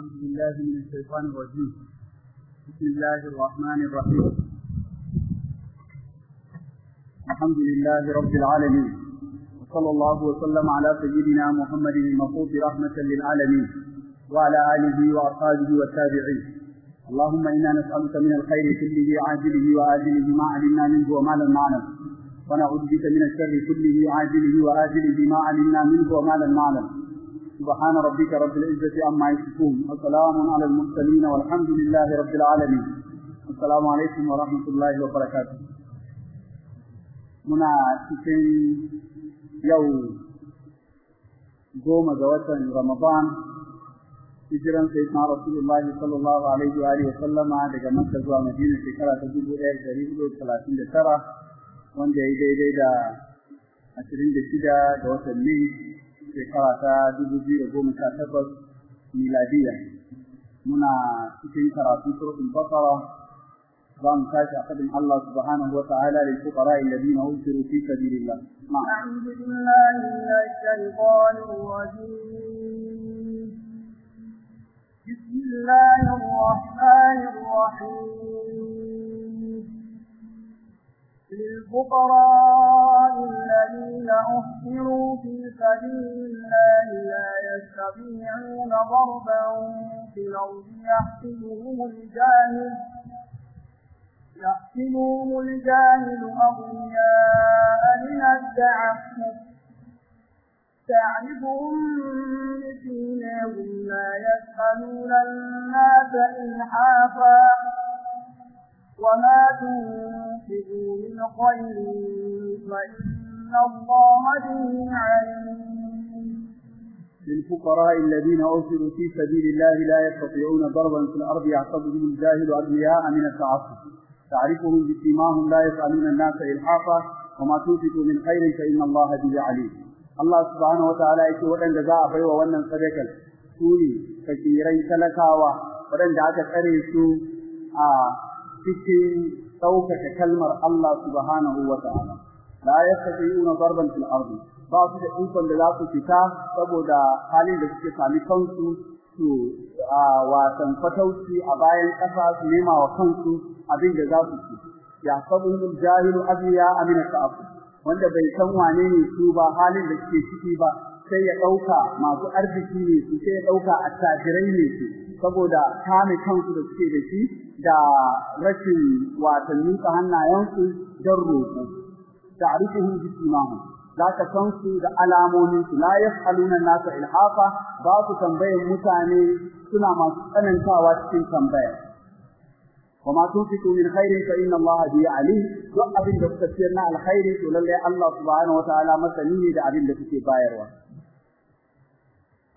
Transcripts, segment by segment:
أعوذ بالله من الشيطان الرجيم. بسم الله الرحمن الرحيم. الحمد لله رب العالمين. وصلى الله وسلم على سيدنا محمد المبعوث رحمة للعالمين وعلى آله وأصحابه والتابعين. اللهم إنا نسألك من الخير كله عاجله وآجله ما علمنا منه وما لم نعلم. ونعوذ بك من الشر كله عاجله وآجله ما علمنا منه وما لم نعلم. سبحان ربك رب العزة عما يصفون وسلام على المرسلين والحمد لله رب العالمين السلام عليكم ورحمة الله وبركاته muna cikin yau goma ga watan Ramadan hijiran sai na Rasulullah sallallahu alaihi wa alihi wa sallama daga Makka zuwa Madina shekara ta 1439 wanda ya daidai da 26 ga watan Mai shekara ta dubu biyu da goma sha takwas miladiya muna cikin karatu surutun bakara za mu tashi a fadin Allah subhanahu wa ta'ala da fuqara alladhina usiru fi sabilillah أعوذ بالله من الشيطان الرجيم بسم الله الرحمن الرحيم للفقراء الذين أحصروا في سبيل الله لا يستطيعون ضربا في الأرض يحسبهم الجاهل يحسبهم الجاهل أغنياء من التعفف تعرفهم بسيماهم لا يسألون الناس إلحافا. وما تنفقوا من خير فإن الله به عليم. للفقراء الذين أرسلوا في سبيل الله لا يستطيعون ضربا في الأرض يحسبهم الجاهل أغنياء من التعفف تعرفهم بسيماهم لا يسألون الناس إلحافا وما تنفقوا من خير فإن الله به عليم. الله سبحانه وتعالى yake waɗanda za a baiwa wannan sadakar su ne fakirai a cikin ɗaukaka kalmar Allah subhanahu wa ta'ala. La yastati'una darban fil ardi. Ba su da ikon da za su fita saboda halin da suke sami kansu su a wasan fatauci a bayan ƙasa su nema wa kansu abin da za su ci. Ya sabun jahilu abiya amina ta'afu wanda bai san wane ne su ba halin da suke ciki ba sai ya dauka masu arziki ne su sai ya dauka attajirai ne su saboda kame kansu da suke da shi da rashin watannin ka hannayensu don roƙo ta'rifuhum bi simahum zaka san su da alamomin su la yas'aluna nasa ilhafa ba su tambayan mutane suna masu tsanantawa cikin tambaya وما تنفقوا من خير فإن الله به عليم duk abin da kuka ciyar na alkhairi to lalle Allah subhanahu wataala masani ne da abin da kuke bayarwa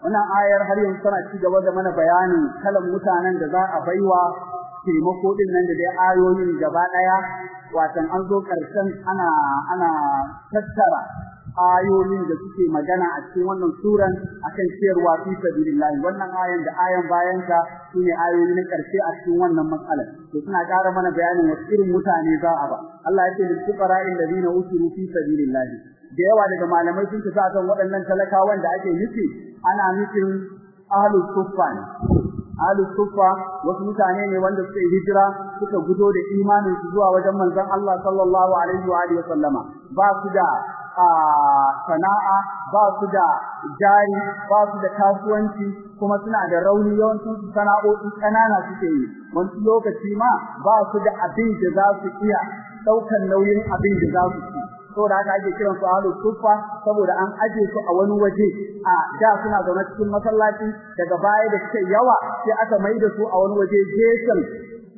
Wannan ayar har yanzu tana ci gaba da mana bayanin kalan mutanen da za a baiwa taimako ɗin nan da dai ayoyin gaba ɗaya watan an zo ƙarshen ana ana tattara ayoyin da suke magana a cikin wannan suran akan ciyarwa fi sabilillah wannan ayan da ayan bayan ta su ne ayoyi na ƙarshe a cikin wannan matsalar. To suna ƙara mana bayanin wasu irin mutane za a ba. Allah ya ce fuqara alladhina usiru fi sabilillah da yawa daga malamai sun tafi akan waɗannan talakawan da ake nufi ana nufin ahlus suffa ne. Ahlus wasu mutane ne wanda suka hijira suka gudo da imanin su zuwa wajen manzon Allah sallallahu alaihi wa alihi wasallama ba su da sana'a ba su da jari ba su da kasuwanci kuma suna da rauni. Yawancin su sana'o'i kanana suke yi. Wani lokaci ma ba su da abin da za su iya ɗaukan nauyin abin da za su ci. Saboda haka ake kiran su ahlus sufa saboda an aje su a wani waje. A da suna zaune cikin masallaci daga baya da suke yawa sai aka maida su a wani waje gefen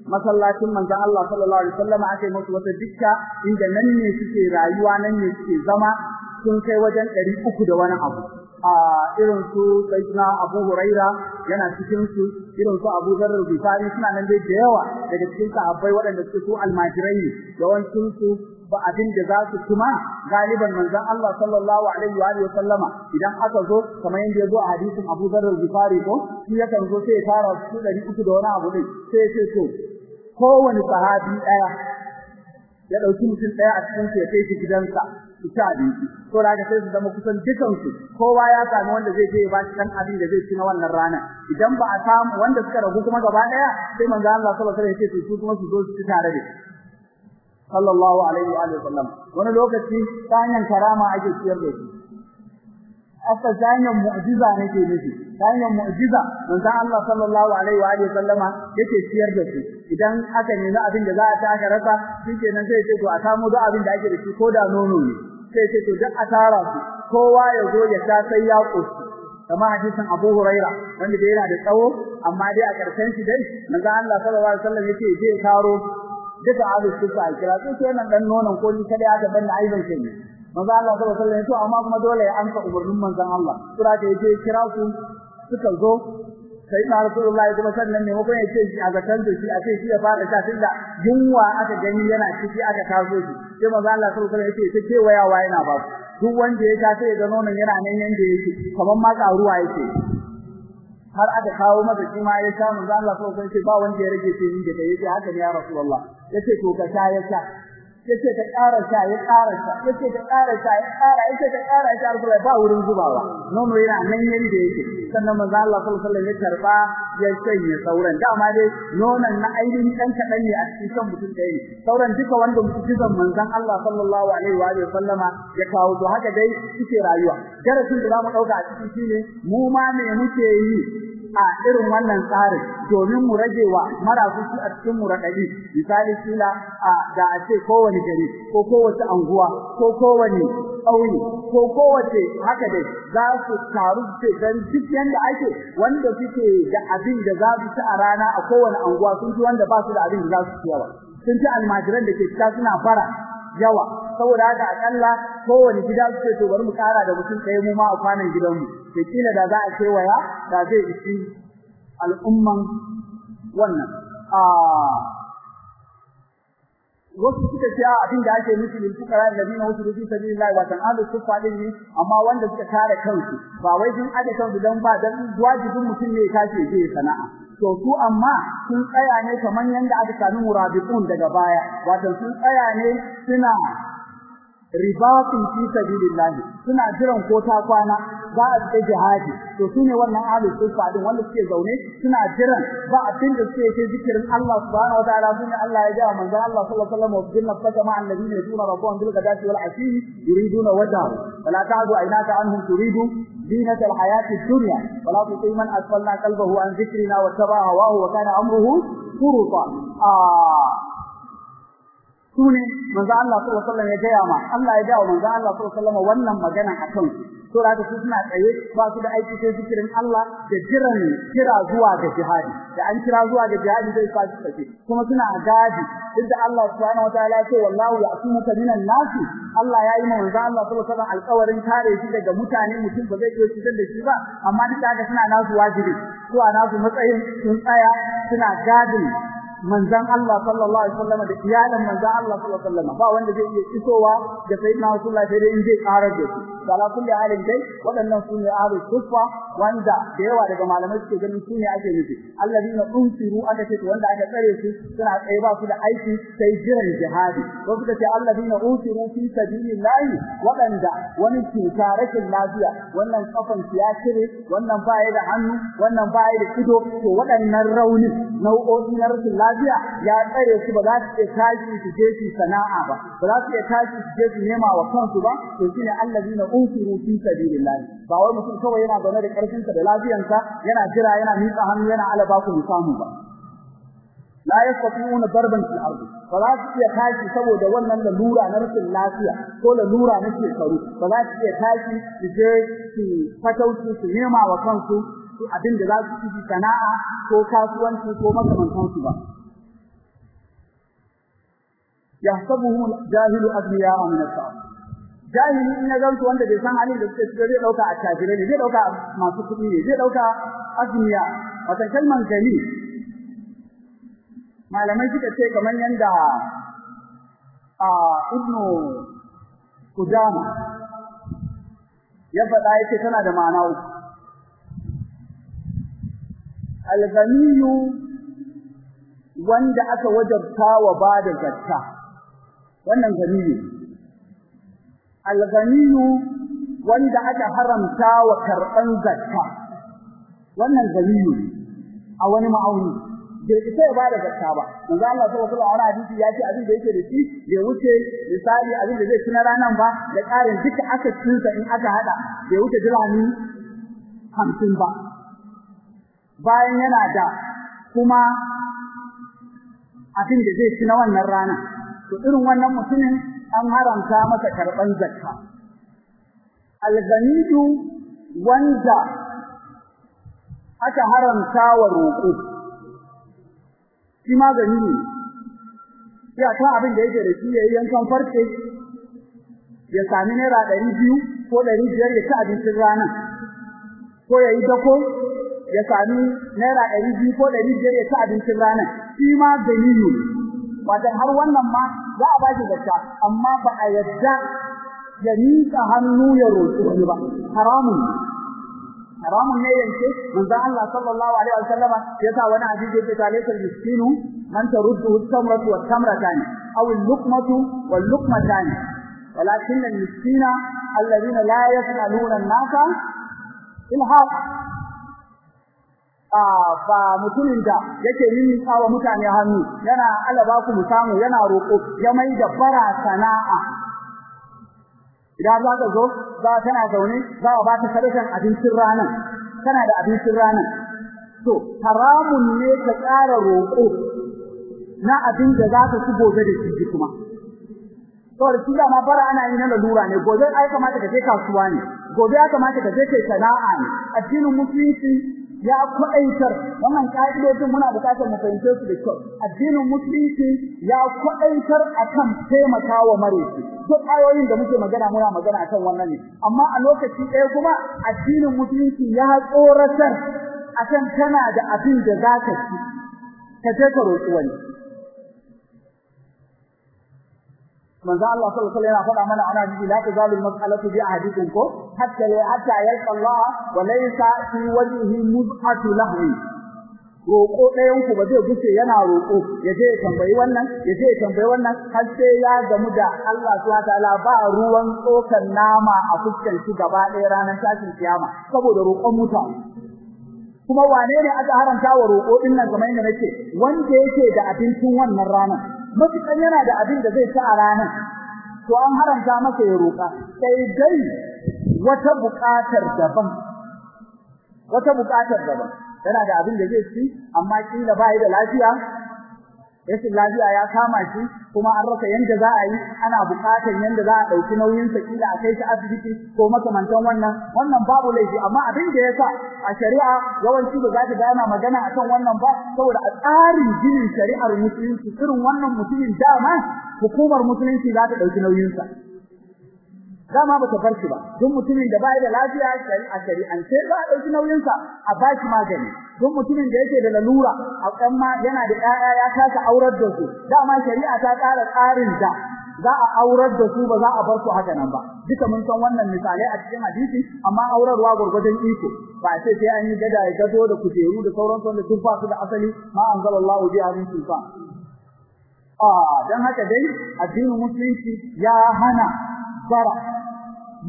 masallacin manzon Allah sallallahu alaihi wasallam. Aka musu wata dukka inda nan ne suke rayuwa nan ne suke zama sun kai wajen 300 da wani abu. A irin su sayyidina Abu Huraira yana cikin su irin su Abu Dharr al-Ghifari suna nan dai da yawa daga cikin sahabbai waɗanda suke su almajirai yawancin su ba abin da za su kuma galiban manzon Allah sallallahu alaihi wa sallama idan aka zo kamar yadda ya zo a hadisin Abu Dharr al-Ghifari ko shi yakan zo sai ya fara su 300 da wani abu ne sai ya ce to kowane sahabi ɗaya ya ɗauki mutum ɗaya a cikin su ya kai shi gidansa. Su to da sai su zama kusan dukan su kowa ya sami wanda zai je ya ba shi dan abin da zai ci na wannan rana idan ba a samu wanda suka ragu kuma gaba ɗaya sai manzo Allah sallallahu alaihi wasallam ya su kuma su zo su tare da shi. Sallallahu alaihi wa sallam wani lokaci ta hanyar karama ake ciyar da shi. Aka ta hanyar mu'jiza nake nufi. Ta hanyar mu'jiza manzo Allah sallallahu alaihi wa sallama yake ciyar da su idan aka nemi abin da za a ta aka rasa shikenan sai ce to a samu duk abin da ake da shi ko da nono ne. Sai ce to duk a tara su kowa ya zo ya sha sai ya koshi kamar hadisin Abu Huraira wanda da yana da tsawo amma dai a ƙarshen shi dai manzo Allah sallallahu alaihi wasallam yake je karo duka abu suka kira sai wannan dan nonon ko ni kada aka banna aiban shi manzo Allah sallallahu alaihi wasallam amma kuma dole ya amsa umarnin manzon Allah. Sura da yake kira su suka zo sai na Rasulullahi kuma sannan ne mutum ya ce shi a zakan da shi a ce shi ya fara sha tunda yunwa aka gani yana ciki aka taso shi. Sai manzo Allah sallallahu alaihi wasallam ya ce ta yana ba duk wanda ya ta sai ga nonon yana nan yanda yake kamar ma karuwa yake. Har aka kawo masa shi ma ya sha manzo Allah sallallahu alaihi wasallam ba wanda ya rage shi da kai. Yace haka ne ya Rasulullah. Yace to ka sha ya sha. Ya ce ta ƙara sha ya ƙara sha ya ce ta ƙara sha ya ƙara ya ce ta ƙara sha Rasulullah ba wurin zubawa. Nono yana nan yanda yake. Sannan manzo Allah sallallahu alaihi wasallam ya karɓa ya sanya sauran. Dama dai nonon na ainihin dan kadan ne a cikin kan mutum ɗaya ne. Sauran duka wanda mutum manzon Allah sallallahu alaihi wa sallama ya kawo to haka dai suke rayuwa. Darasin da za mu ɗauka a cikin shine mu ma me muke yi? A irin wannan tsarin domin mu rage wa marasu shi a cikin mu radadi misali kila a da a ce kowane gari ko kowace anguwa ko kowane ƙauye ko kowace haka dai za su taru ce dan duk yanda ake wanda suke da abin da za su ci a rana a kowane anguwa sun ji wanda ba su da abin da za su ci yawa. Sun ci almajiran da ke fita suna fara yawa. Saboda haka akalla kowane gida su ce to bari mu kara da mutum ɗaya mu ma a kwanan gidanmu. Da kila da za a kewaya da zai isi al'umman wannan. A wasu suka ce abin da ake nufi lil fuqara alladhina usiru fi sabilillah wa tan alu sufa din ne amma wanda suka kare kansu ba wai din ada kansu dan ba dan wajibin mutum ne kace je sana'a. To su amma sun tsaya ne kaman yanda aka sami murabiqun daga baya. Wato sun tsaya ne suna ribatun fi sabilillah suna jiran ko ta kwana za a fita jihadi to sune wannan ahlus sufa din wanda suke zaune suna jiran ba abin da suke ce zikirin Allah subhanahu wataala sune Allah ya ja manzo Allah sallallahu alaihi wasallam wa jinna fatama alladhina yatuna rabbahum bil ghadati wal ashi yuriduna wajhahu wala ta'du aynaka anhum turidu زينة الحياة الدنيا ولا تطيع من أسفلنا قلبه عن ذكرنا واتبع هواه وكان أمره فرطا آه su ne manzo Allah sallallahu alaihi wasallam ya gaya ma. Allah ya ga manzo Allah sallallahu alaihi wasallam wannan magana akan to da su suna tsaye ba su da aiki sai zikirin Allah da jiran kira zuwa ga jihadi. Da an kira zuwa ga jihadi sai fa su tafi. Kuma suna gadi. Duk Allah subhanahu wataala ya ce wallahu ya'tumuka minan nasi. Allah ya yi manzo Allah sallallahu alaihi wasallam alƙawarin kare shi daga mutane. Mutum ba zai iya cutar da shi ba. Amma duk da suna nasu wajibi. Su a nasu matsayin sun tsaya suna gadin manzon Allah sallallahu alaihi wasallam da iyalan manzon Allah sallallahu alaihi wasallam. Ba wanda zai iya isowa da sayyidina Rasulullah sai dai in zai karar da shi sala kulli halin dai waɗannan su ne ahlus sufa wanda da yawa daga malamai suke ganin su ake nufi. Alladina unsiru aka ce wanda aka tsare su suna tsaye ba su da aiki sai jiran jihadi. Wasu suka ce alladina unsiru fi sabilillahi waɗanda wani cuta rashin lafiya wannan kafan ya cire wannan baya da hannu wannan baya da ido to waɗannan raunin nau'o'i na rashin lafiya ya tsare su ba za su iya tashi su je su sana'a ba. Ba za su iya tashi su je su nema wa kansu ba to shine alladina unsiru fi sabilillah. Ba wai mutum kawai yana zaune da ƙarfin sa da lafiyarsa yana jira yana miƙa hannu yana alaba ku samu ba. La yastati'una darban fil ard. Za su iya tashi saboda wannan lalura na rashin lafiya ko lalura na shekaru. Za su iya tashi su je su fatauci su nema wa kansu abin da za su yi sana'a ko kasuwanci ko makamantansu ba. Yahsabuhum jahilu aghniya min as-sa'ab jahili in ya gansu wanda bai san halin da suke ciki zai ɗauka a kafire ne zai ɗauka masu kuɗi ne zai ɗauka aghniya wata kalman gani. Malamai suka ce kamar yanda a ibnu kudama ya faɗa yake tana da ma'ana uku. Al-ghaniyu wanda aka wajabta wa ba da zakka. Wannan ganiyu al-ganiyu wanda aka haramta wa karɓan zakka. Wannan ganiyu a wani ma'auni. Bai isa ya ba da zakka ba. Manzo Allah sallallahu alaihi wasallam hadisi ya ce abin da yake da shi bai wuce misali abin da zai ci na ranan ba da ƙarin duka aka cinsa in aka hada bai wuce dirhami 50 ba. Bayan yana da kuma abin da zai ci na wannan rana to irin wannan mutumin an haramta masa karɓan zakka. Al-ganidu wanda aka haramta wa roƙo. Shi ma gani ne. Ya ta abin da yake da shi yayi yankan farce ya sami naira ɗari biyu ko ɗari biyar ya ci abincin rana ko ya yi dako ya sami naira ɗari biyu ko ɗari biyar ya ci abincin rana shi ma gani ne. Wato har wannan ma za a ba shi zakka amma ba a yadda ya miƙa hannu ya roƙi wani ba haramun haramun ne yanke manzo Allah sallallahu alaihi wasallam ya sa wani hadisi yake ta laysa miskinu man taruddu tamratu wa tamratan aw al-luqmatu wal luqmatan walakin al-miskina alladhina la yas'aluna an-nasa ilhaq ah ba mutumin da yake yin tsawa mutane hannu yana alaba ku samu yana roko ya mai da bara sana'a. Idan za ka zo za tana zaune za a bata sadakan abincin ranan tana da abincin ranan. To haramun ne ka ƙara roƙo na abin da za ka ci gobe da shi kuma. Saboda shi da ma fara ana yi na lalura ne gobe ai kamata ka je kasuwa ne gobe ya kamata ka je kai sana'a ne. Addinin musulunci ya kwaɗaitar. Wannan ƙa'idojin muna buƙatar mu fahimce su da kyau. Addinin musulunci ya kwaɗaitar akan taimakawa mareci. Duk ayoyin da muke magana muna magana akan wannan ne. Amma a lokaci ɗaya kuma addinin musulunci ya tsoratar akan kana da abin da za ka ci. Ka je ka roƙi wani. Manzo Allah sallallahu alaihi wasallam yana faɗa mana ana ji la tazalu mas'alatu bi ahadikum ko? Hatta la hatta yalqa Allah wa laysa fi wajhihi muz'atu lahmi roƙo ɗayan ku ba zai guce yana roƙo. Ya je ya tambayi wannan ya je ya tambayi wannan har sai ya gamu da Allah subhanahu wataala ba ruwan tsokan nama a fuskar shi gaba ɗaya ranar tashin kiyama saboda roƙon mutane. Kuma wane ne aka haranta wa roƙo ɗin nan kamar yadda nake? Wanda yake da abincin wannan ranar. Mutukan yana da abin da zai ci a ranar to an haramta masa ya roƙa. Sai dai wata buƙatar daban wata buƙatar daban. Yana da abin da zai ci amma kila bai da lafiya rashin lafiya ya kama shi kuma an rasa yanda za a yi ana buƙatar yanda za a ɗauki nauyin sa kila a kai shi asibiti ko makamantan wannan. Wannan babu laifi amma abin da yasa a shari'a yawanci ba za ta gana magana akan wannan ba saboda a tsarin ginin shari'ar musulunci irin wannan mutumin dama hukumar musulunci za ta ɗauki nauyin sa. Dama ba ta bar shi ba. Duk mutumin da bai da lafiya a shari'ance za a ɗauki nauyin sa a ba shi magani. Duk mutumin da yake da lalura a kamma yana da ƴaƴa ya kasa aurar da su. Dama shari'a ta ƙara tsarin da za a aurar da su ba za a bar su haka nan ba. Duka mun san wannan misalai a cikin hadisi amma aurarwa gurgurdan iko. Ba sai sai an yi gada ya gado da kujeru da sauran su wanda sun fa su da asali ma anzalallahu bi abin sulfa ah dan haka dai addinin musulunci ya hana bara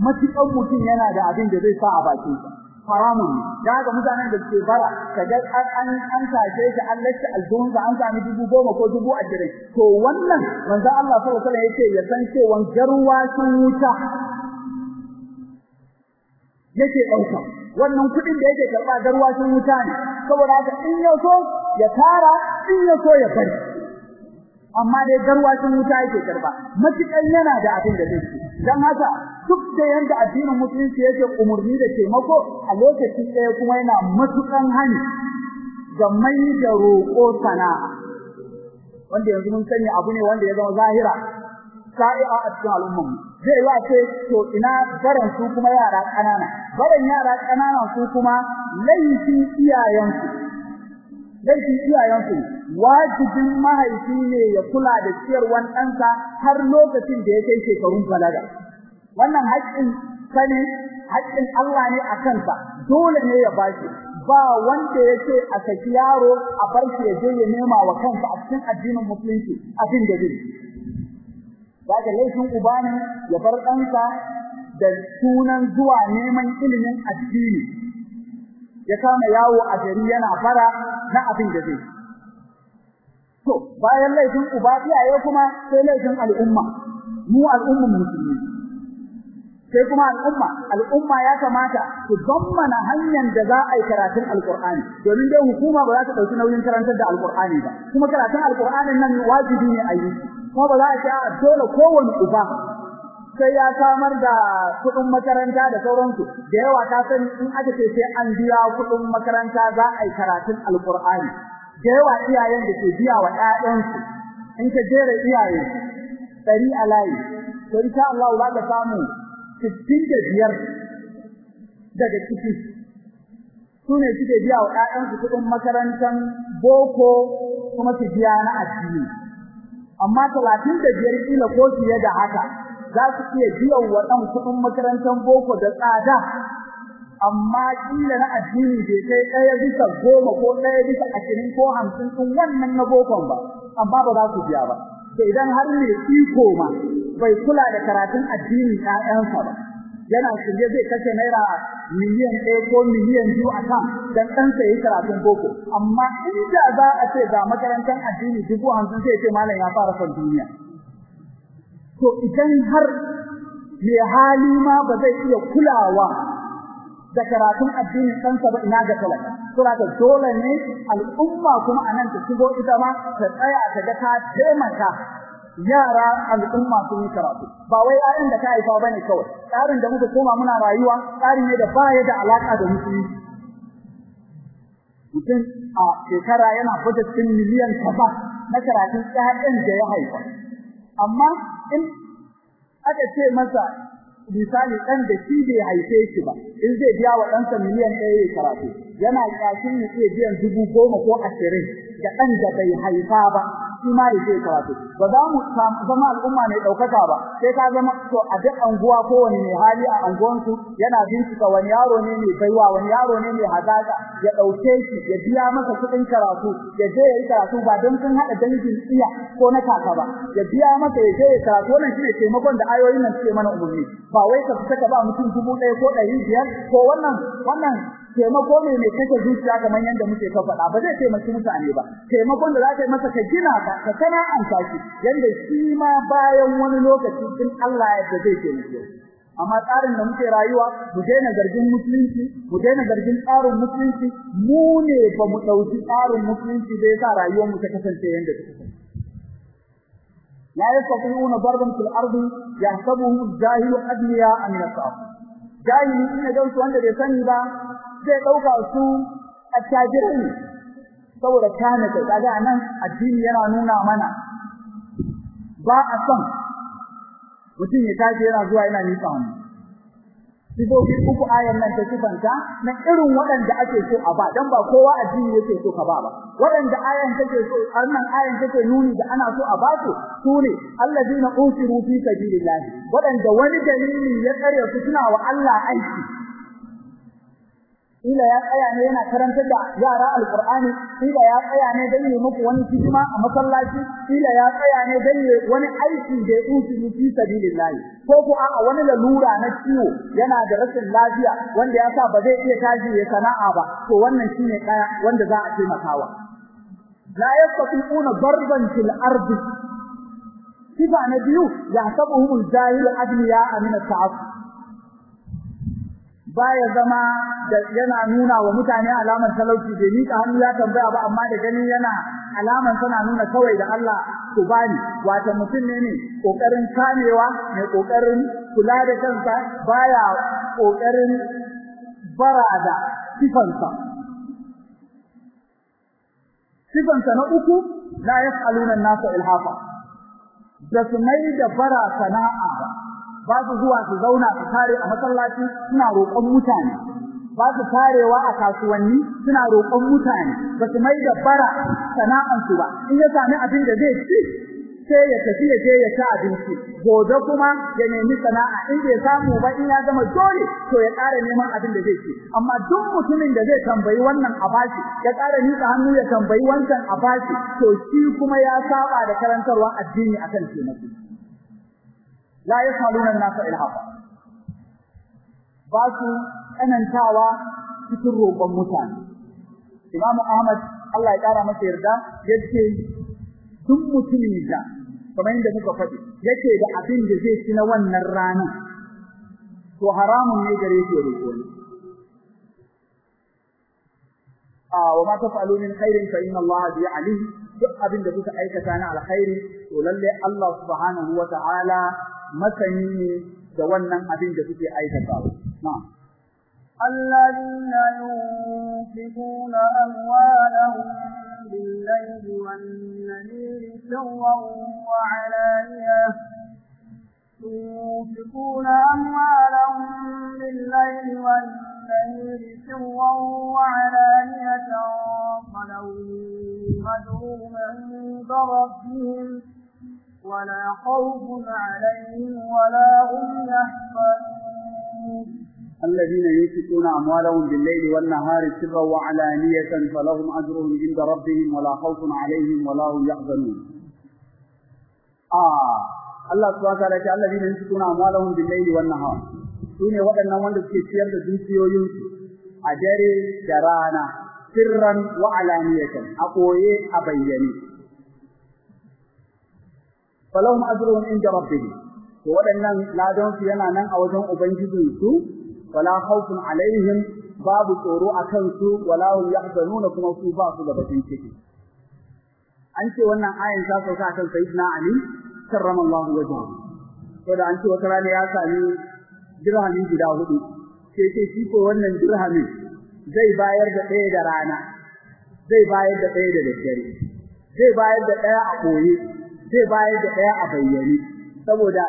matukan mutum yana da abin da zai sa a bakinsa. Haramun ne. Da haka mutanen da suke bara kaga an an sace shi an lacce aljihunsa an sami dubu goma ko dubu ashirin. To wannan manzo Allah sallallahu alaihi wasallam ya ce ya san cewa garwa sun wuta yake ɗauka wannan kuɗin da yake karɓa garwa sun wuta ne. Saboda haka in ya so ya tara in ya so ya bari. Amma dai garwashin wuta yake karɓa matukan yana da abin da zai ci. Dan haka duk da yanda addinin musulunci yake umurni da taimako a lokaci ɗaya kuma yana matukan hani ga mai da roƙo sana'a. Wanda yanzu mun sani abu ne wanda ya zama zahira sa'i'a a cikin zai yi ce to ina baran su kuma yara ƙanana. Baran yara ƙanana su kuma laifin iyayensu. Laifin iyayensu. Wajibin mahaifi ne ya kula da ciyarwan ɗansa har lokacin da ya kai shekarun balaga. Wannan haƙƙin sani haƙƙin Allah ne a kansa. Dole ne ya bashi. Ba wanda yake a saki yaro a bar shi ya je ya nema wa kansa a cikin addinin musulunci abin da zai daga laifin uba ne ya bar ɗansa da sunan zuwa neman ilimin addini. Ya kama yawo a gari yana fara na abin da zai. To bayan laifin uba iyaye kuma sai laifin al'umma. Mu al'umman musulmi. Sai kuma al'umma. Al'umma ya kamata su zammana hanyar da za a yi karatun alqur'ani. Domin dai hukuma ba za ta ɗauki nauyin karantar da alqur'ani ba. Kuma karatun alqur'anin nan wajibi ne a yi. Kuma ba za a ce dole kowane uba sai ya samar da kuɗin makaranta da sauransu. Da yawa ta sani in aka ce sai an biya kuɗin makaranta za a yi karatun alqur'ani da yawa iyayen da ke biya wa ƴaƴansu in ka jera iyaye ɗari a layi. To insha Allah za ka samu sittin da biyar daga ciki. Su ne suke biya wa ƴaƴansu kuɗin makarantar boko kuma su biya na addini. Amma talatin da biyar kila ko fiye da haka. Za su iya biyan wa ɗan kuɗin makarantar boko da tsada amma kila na addini bai kai ɗaya bisa goma ko ɗaya bisa ashirin ko hamsin ɗin wannan na bokon ba amma ba za su biya ba. To idan har mai iko ma bai kula da karatun addinin ƴaƴansa ba yana shirye zai kashe naira miliyan ɗaya ko miliyan biyu a kan dan ɗansa ya yi karatun boko. Amma inda za a ce ga makarantar addini dubu hamsin sai ce malam ya fara son duniya. To idan har mai hali ma ba zai iya kulawa da karatun addinin ɗansa ba ina ga talaka. Sura da dole ne al'umma kuma a nan ta shigo ita ma ta tsaya ta ga ta taimaka. Yara al'umma sun yi karatu. Ba wai ƴaƴan da ka haifa ba ne kawai. Tsarin da muka koma muna rayuwa tsari ne da baya da alaka da musulunci mutum a shekara yana budget ɗin miliyan kaza na karatun ƴaƴan da ya haifa. Amma in aka ce masa misali ɗan da shi bai haife shi ba in zai biya wa ɗansa miliyan ɗaya ya karatu yana ƙyashin ya iya biyan dubu goma ko ashirin ga ɗan da bai haifa ba. Shi ma ya zai karatu ba za mu zama al'umma mai ɗaukaka ba. Sai ka zama to a duk anguwa ko wani mai hali a anguwansu yana bincika wani yaro ne mai baiwa wani yaro ne mai hazaka ya ɗauke shi ya biya masa kuɗin karatu ya je ya karatu ba don sun haɗa dangin iya ko na kaka ba. Ya biya masa ya je ya karatu. Wannan shine taimakon da ayoyin nan suke mana umarni. Ba wai ka fita ka ba mutum dubu ɗaya ko ɗari biyar. Ko wannan wannan taimako ne mai kashe zuciya kamar yadda muke ka faɗa. Ba zai taimaki mutane ba. Taimakon da za ka yi masa ka gina ka. ka an shi yanda shi ma bayan wani lokaci din Allah ya da zai taimake amma tsarin da muke rayuwa mu daina gargin musulunci mu daina gargin tsarin musulunci mu ne ba mu ɗauki tsarin musulunci da yasa rayuwar mu ta kasance yanda ta kasance. La yastati'una darban fil ardi yahsabuhu jahilu adliya an as-sa'ab jahili ne da wanda bai sani ba zai ɗauka su attajirai saboda kana kai kaga a nan addini yana nuna mana ba a son mutum ya tashi yana zuwa yana nisa hannu. Sifofi uku ayan nan ta sifanta na irin waɗanda ake so a ba dan ba kowa addini yake so ka ba ba. Waɗanda ayan take so annan ayan take nuni da ana so a ba su su ne allazina usiru fi sabilillah waɗanda wani dalili ya tsare su suna wa Allah aiki. Ila ya tsaya ne yana karantar da yara alqur'ani ila ya tsaya ne dan yi muku wani hidima a masallaci ila ya tsaya ne dan yi wani aiki da usiru fi sabilillah ko ko a wani lalura na ciwo yana da rashin lafiya wanda ya sa ba zai iya tashi ya sana'a ba to wannan shine ɗaya wanda za a taimakawa. La yastati'una darban fil ardi. Sifa na biyu yahsabuhum al-jahil adliya min at-ta'affuf baya zama da yana nuna wa mutane alamar talauci bai mika hannu ya tambaya ba amma da gani yana alamar tana nuna kawai da Allah ku bani wato mutum ne ne ƙoƙarin kamewa mai ƙoƙarin kula da kansa baya ƙoƙarin barada sifansa. Sifansa na uku la yas'aluna an-nasa ilhafa. Da su mai da bara sana'a ba su zuwa su zauna su tare a masallaci suna roƙon mutane. Ba su tarewa a kasuwanni suna roƙon mutane. Ba su mai da bara sana'ansu ba. In ya sami abin da zai ci sai ya tafi ya je ya ci abinci. Gobe kuma ya nemi sana'a. In bai samu ba in ya zama dole to ya ƙara neman abin da zai ci. Amma duk mutumin da zai tambayi wannan a bashi ya ƙara nika hannu ya tambayi wancan a bashi to shi kuma ya saba da karantarwar addini akan taimako. La yasaluna an-nasa ilhafa ba su tsanantawa cikin roƙon mutane Imam Ahmad Allah ya ƙara masa yarda ya ce duk mutumin da kamar yadda muka faɗi yake da abin da zai ci na wannan ranar to haramun ne gare shi roƙo ne wa ma taf'alu min khairin fa duk abin da kuka aikata na alkhairi to lalle Allah subhanahu wa ta'ala masani ne da wannan abin da kuke aikatawa na'am الذين ينفقون أموالهم بالليل والنهار سرا وعلانية ينفقون أموالهم بالليل والنهار سرا وعلانية فلهم أجرهم عند ربهم ولا خوف عليهم ولا هم يحزنون. الذين ينفقون أموالهم بالليل والنهار سرا وعلانية فلهم أجرهم عند ربهم ولا خوف عليهم ولا هم يحزنون. آه. الله سبحانه وتعالى الذين ينفقون أموالهم بالليل والنهار. Su ne waɗannan wanda suke ciyar da dukiyoyinsu a dare da rana sirran wa alaniyatan a koye a bayyane. Falahum ajruhum inda rabbihim. To waɗannan ladan su yana nan a wajen ubangijinsu wala khawfun alaihim babu tsoro akan su wala hum yahzanuna kuma su ba su da bakin ciki. An ce wannan ayan ta sauka kan sayyidina ali karramallahu wajhahu. To da an ce wata rana ya sami dirhami guda huɗu. Sai ce shi ko wannan dirhami zai bayar da ɗaya da rana zai bayar da ɗaya da daddare zai bayar da ɗaya a koyi zai bayar da ɗaya a bayyane. Saboda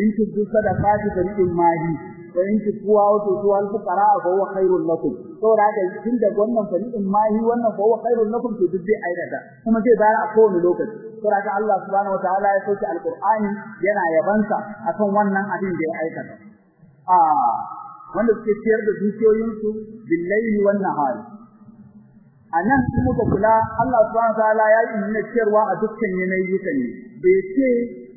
in tudu sadaqati fa ni'im mali wa in tuwa wa tuwa al-fuqara fa huwa khairul lakum. Saboda haka tun da wannan fa ni'im mali wannan fa huwa khairul lakum to duk zai aikata kuma zai bayar a kowane lokaci. Saboda haka Allah subhanahu wataala ya sauke alqur'ani yana yabansa akan wannan abin da ya aikata. A wanda suke ciyar da dukiyoyinsu billahi wan nahari. Anan kuma ka kula Allah subhanahu wataala ya yi ciyarwa a dukkan yanayi ne. Bai ce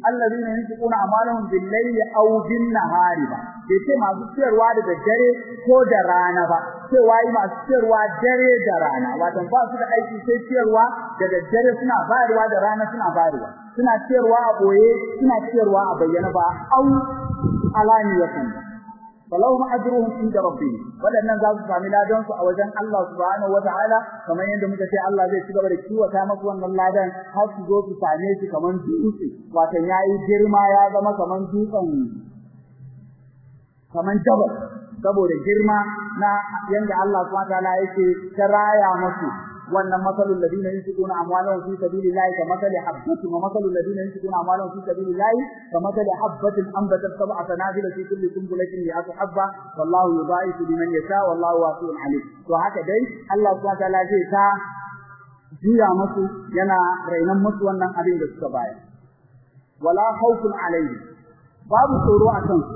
alladhina yunfiquna amalahum bil-layli aw bin-nahari ba. Bai ce masu ciyarwa da dare ko da rana ba. Cewa yi masu ciyarwa dare da rana. Wato ba su da aiki sai ciyarwa da daddare suna bayarwa da rana suna bayarwa. Suna ciyarwa a ɓoye suna ciyarwa a bayyana ba. Au alaniyatan. Falahum ajruhum inda rabbihim wadannan za su sami ladan su a wajen Allah subhanahu wataala kamar yadda muka ce Allah zai ci gaba da kiwata masu wannan ladan har su zo su same shi kamar dutse wato yayi girma ya zama kamar dutsen kamar jabal saboda girma na yanda Allah subhanahu wataala yake taraya masu wannan masalul ladina yunfiquna amwalahum fi sabilillahi kamathali habatin wa masalul ladina yunfiquna amwalahum fi sabilillahi kamathali habatin anbatat sab'a sanabila fi kulli sunbulatin mi'atu wallahu yudha'ifu liman yasha wallahu wasi'un 'alim. To haka dai Allah subhanahu wa ta'ala zai ta juya musu yana rainan musu wannan abin da suka bayar. Wala khawfun 'alayhim babu tsoro a kansu.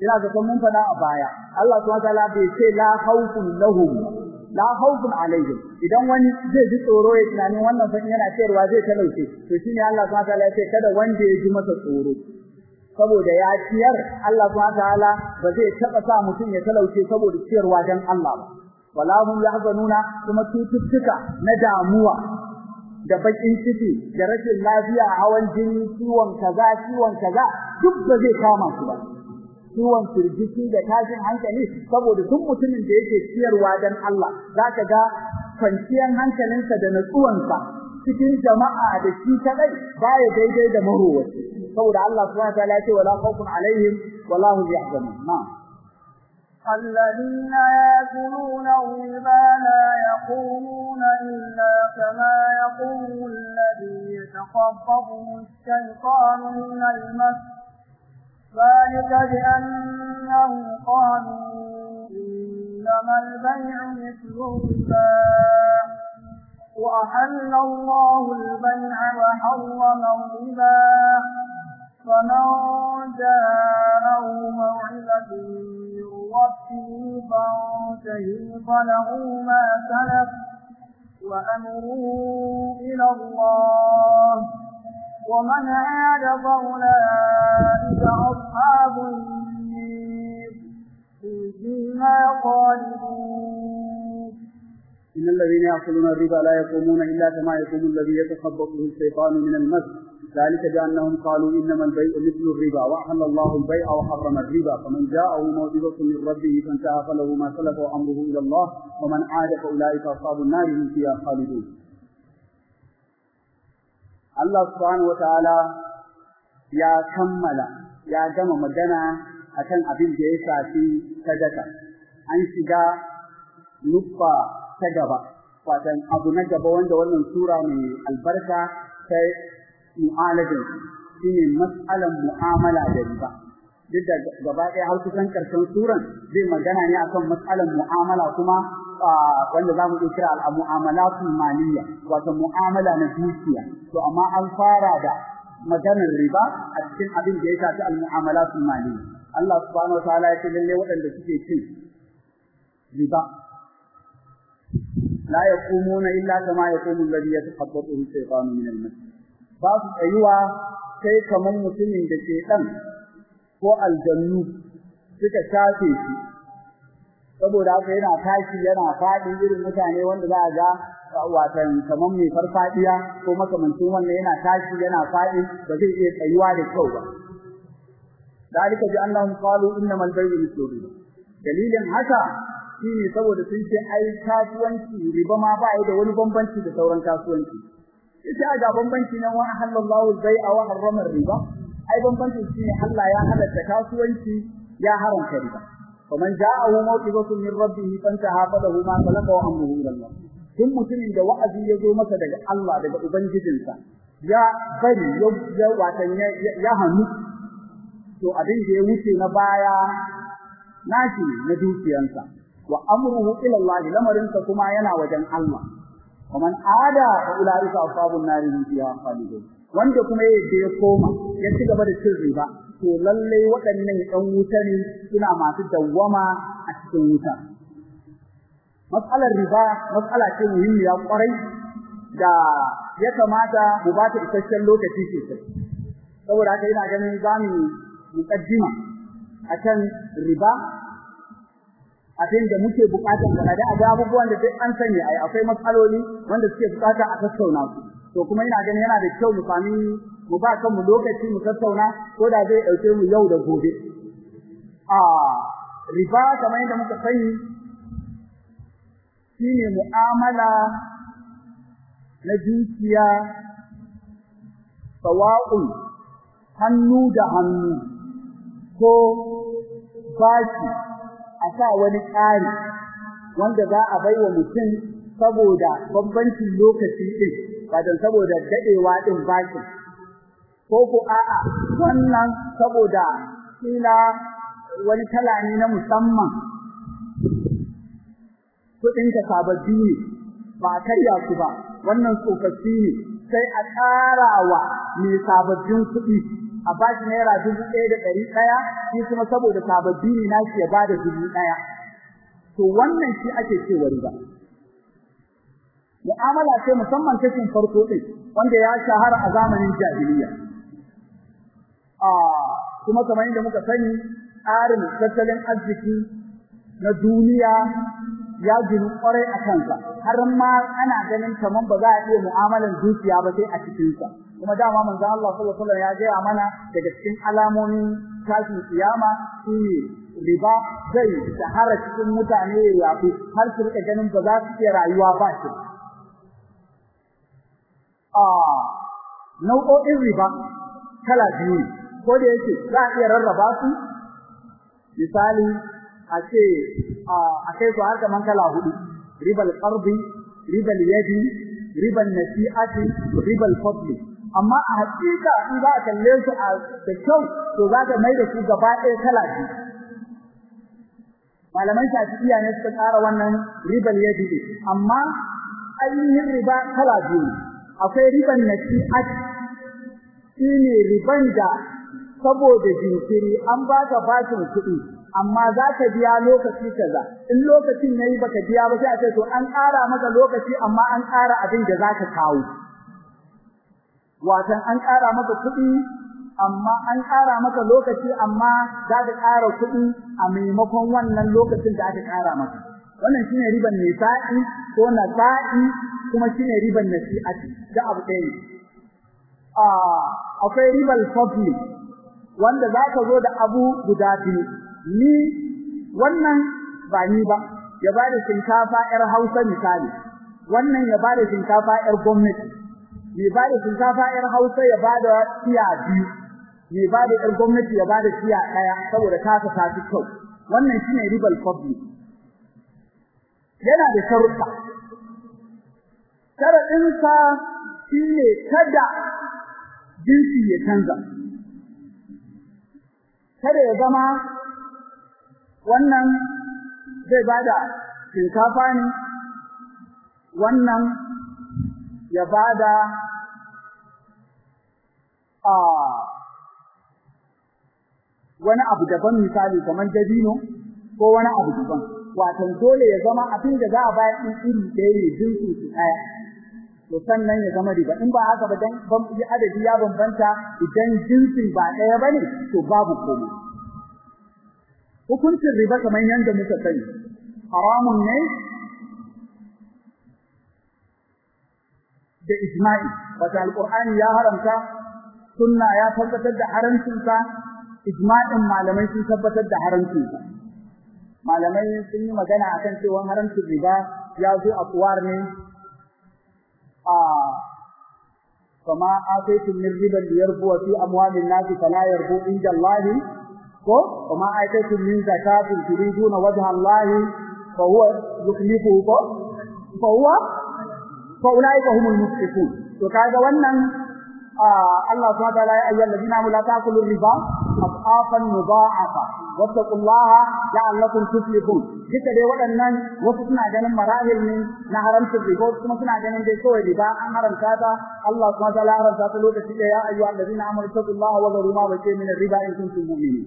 Ina ga mun faɗa a baya. Allah subhanahu wa ta'ala bai ce la khawfun lahum. La khawfun alaihim idan wani zai ji tsoro ya tunani wannan fa yana cewa zai talauce to shine Allah subhanahu wataala ya ce kada wanda ya ji masa tsoro. Saboda ya ciyar Allah subhanahu wataala ba zai taba sa mutum ya talauce saboda ciyarwa dan Allah ba. Wala hum yahzanuna kuma cututtuka na damuwa da bakin ciki da rashin lafiya hawan jini ciwon kaza ciwon kaza duk ba zai kama su ba. Ciwon firgici da tashin hankali saboda duk mutumin da yake ciyarwa dan Allah zaka ga kwanciyar hankalinsa da natsuwansa cikin jama'a da shi kadai baya daidai da marowaci saboda Allah subhanahu wa ta'ala ya ce wala khawfun alaihim wala hum yahzanun na'am الذين يأكلون الربا لا يقومون إلا كما يقوم الذي يتخبطه الشيطان من المس ذلك بأنهم قالوا إنما البيع مثل الربا. وأحل الله البيع وحرم الربا. فمن جاءه موعظة من ربه فانتهي فله ما سلف. وأمره إلى الله. ومن عاد فأولئك أصحاب النير. فيها خالدون إن الذين يأكلون الربا لا يقومون إلا كما يقوم الذي يتخبطه الشيطان من المس. ذلك بأنهم قالوا إنما البيع مثل الربا وأحل الله البيع وحرم الربا. فمن جاءه موعظة من ربه فانتهى فله ما سلف وأمره إلى الله ومن عاد فأولئك أصحاب النار هم فيها خالدون. Allah subhanahu wa ta'ala ya kammala ya gama magana akan abin da ya shafi sadaka. An shiga nufa ta gaba watan abu na gaba wanda wannan sura mai albarka ta mu'alajin shine mas'alan mu'amala da riba. Duk da gaba ɗaya har kusan ƙarshen suran zai magana ne akan mas'alan mu'amala kuma wanda za mu iya kira al-mu'amalatul maliyya wato mu'amala na dukiya. To amma an fara da maganar riba a cikin abin da ya shafi al-mu'amalatul maliyya Allah subhanahu wa ta'ala ya ce lalle waɗanda suke cin riba la yaqumuna illa kama yaqumu alladhi yatakhabbathu ash-shaytanu min al-mas ba su tsayuwa sai kaman mutumin da ke dan ko aljannu suka shafe shi saboda haka yana tashi yana faɗi irin mutane wanda za a ga watan kaman mai farfadiya ko makamancin wannan yana tashi yana faɗi ba zai iya tsayuwa da kyau ba. Dalika bi annahum qalu innamal bay'u mithlu dalilin haka shine saboda sun ce ai kasuwanci riba ma ba da wani bambanci da sauran kasuwanci. Ita ga bambanci nan wa halallahu al-bai'a wa harrama riba. Ai bambancin shine Allah ya halatta kasuwanci ya haramta riba. faman ja'ahu mawqidatun min rabbih fantaha falahu ma talaqa wa amruhu ila Allah duk mutumin da wa'azi ya zo masa daga Allah daga ubangijinsa ya bari ya watan ya hannu to abin da ya wuce na baya nashi na dukiyansa wa amruhu ila Allah lamarinsa kuma yana wajen Allah kaman ada fa ulaika ashabun nari fiha khalidun wanda kuma ya je koma ya ci gaba da cin riba to lalle waɗannan ɗan wuta ne suna masu dawwama a cikin wuta. Matsalar riba matsala ce muhimmiya ƙwarai da ya kamata mu ba ta isasshen lokaci sosai. Saboda haka ina ganin za mu muƙaddima akan riba abin da muke buƙatar da da abubuwan da duk an sani ai akwai matsaloli wanda suke buƙata a tattauna su. To kuma ina ganin yana da kyau mu sami mu ba kanmu lokaci mu tattauna ko da zai ɗauke mu yau da gobe. A riba kamar yadda muka sani shine mu'amala na dukiya sawa'un hannu da hannu ko bashi a sa wani tsari wanda za a baiwa mutum saboda bambancin lokaci din wajen saboda dadewa din bakin ko ko a'a wannan saboda kila wani kala ne na musamman. Kudin ka sababbi ne ba karya su ba. Wannan tsofaffi ne. Sai a tsarawa mai sababbin kuɗi. A bashi naira dubu ɗaya da ɗari ɗaya shi kuma saboda sababbi ne nashi ya ba da dubu ɗaya. To wannan shi ake cewa riba. Mu'amala ce musamman kashin farko ɗin wanda ya shahara a zamanin jahiliya. A kuma kamar yadda muka sani tsarin tattalin arziki na duniya ya ginu ƙwarai a kansa har ma ana ganin kaman ba za a iya mu'amalan dukiya ba sai a cikinsa. Kuma dama manzo Allah sallallahu alaihi ya gaya mana daga cikin alamomin tashin kiyama shine riba zai shahara cikin mutane ya har su riƙa ganin ba za su iya rayuwa ba shi a nau'o'in riba kala biyu ko da yake za a iya rarraba su. Misali a ce a kai su har kaman kala huɗu ribal qardi ribal yadi ribal nasi'ati ribal fadli. Amma a hakika in za a kalle su a da kyau to za ka mai da su gaba ɗaya kala biyu. Malaman shafi'iyya ne suka tsara wannan ribal yadi amma ainihin riba kala biyu akwai riban nasi'at shine riban da saboda jinkiri an baka bashin kuɗi amma za ka biya lokaci kaza. In lokacin yayi baka biya ba sai a ce to an ƙara maka lokaci amma an ƙara abin da za ka kawo. Watan an ƙara maka kuɗi amma an ƙara maka lokaci amma za ka ƙara kuɗi a maimakon wannan lokacin da aka ƙara maka. Wannan shine riban nisa'i ko nasa'i kuma shine riban nasi'ati da abu ɗaya ne. Akwai ribal fadli wanda za ka zo da abu guda biyu. Ni wannan ba ni ba ya ba da shinkafa yar Hausa misali. Wannan ya ba da shinkafa yar gwamnati. Mai ba da shinkafa yar Hausa ya ba da tiya biyu. Mai ba da yar gwamnati ya ba da tiya ɗaya saboda kasa ta fi kyau. Wannan shine ribal fadli. Yana da sharuɗa sharadin sa shine kada jinsi ya canza. Kada ya zama wannan zai ba da shinkafa ne wannan ya ba da a wani abu daban misali kamar dabino ko wani abu daban. Watan dole ya zama abin da za a bayar din iri ɗaya ne jinsi su ɗaya. To sannan ya zama riba. In ba haka ba dan ban adadi ya bambanta idan jinsin ba ɗaya ba ne to babu komai. Hukuncin riba kamar yanda muka sani haramun ne da ijma'i. Wata alqur'ani ya haramta sunna ya tabbatar da haramcin sa ijma'in malamai sun tabbatar da haramcin sa malamai sun yi magana akan cewa haramcin riba ya zo a kuwar ne a kama ataytum min riban liyarbu fi amwalin nasi fala yarbu inda Allah ko kuma ataytum min zakatin turiduna wajha Allah fa huwa yuklifu ko fa huwa fa ulaika humul muflihun to kaga wannan Allah subhanahu ya ayyuhal ladina amanu la ta'kulu riba afafan mudha'afa wattaqullaha la'allakum tuflihun duka dai waɗannan wasu suna ganin marahil ne na haramcin riba kuma suna ganin dai kawai riba an haramta ta Allah subhanahu wa ta'ala haramta ta lokaci da ya ayyuhal ladina amanu taqullaha wa dharu ma baqiya riba in kuntum mu'minin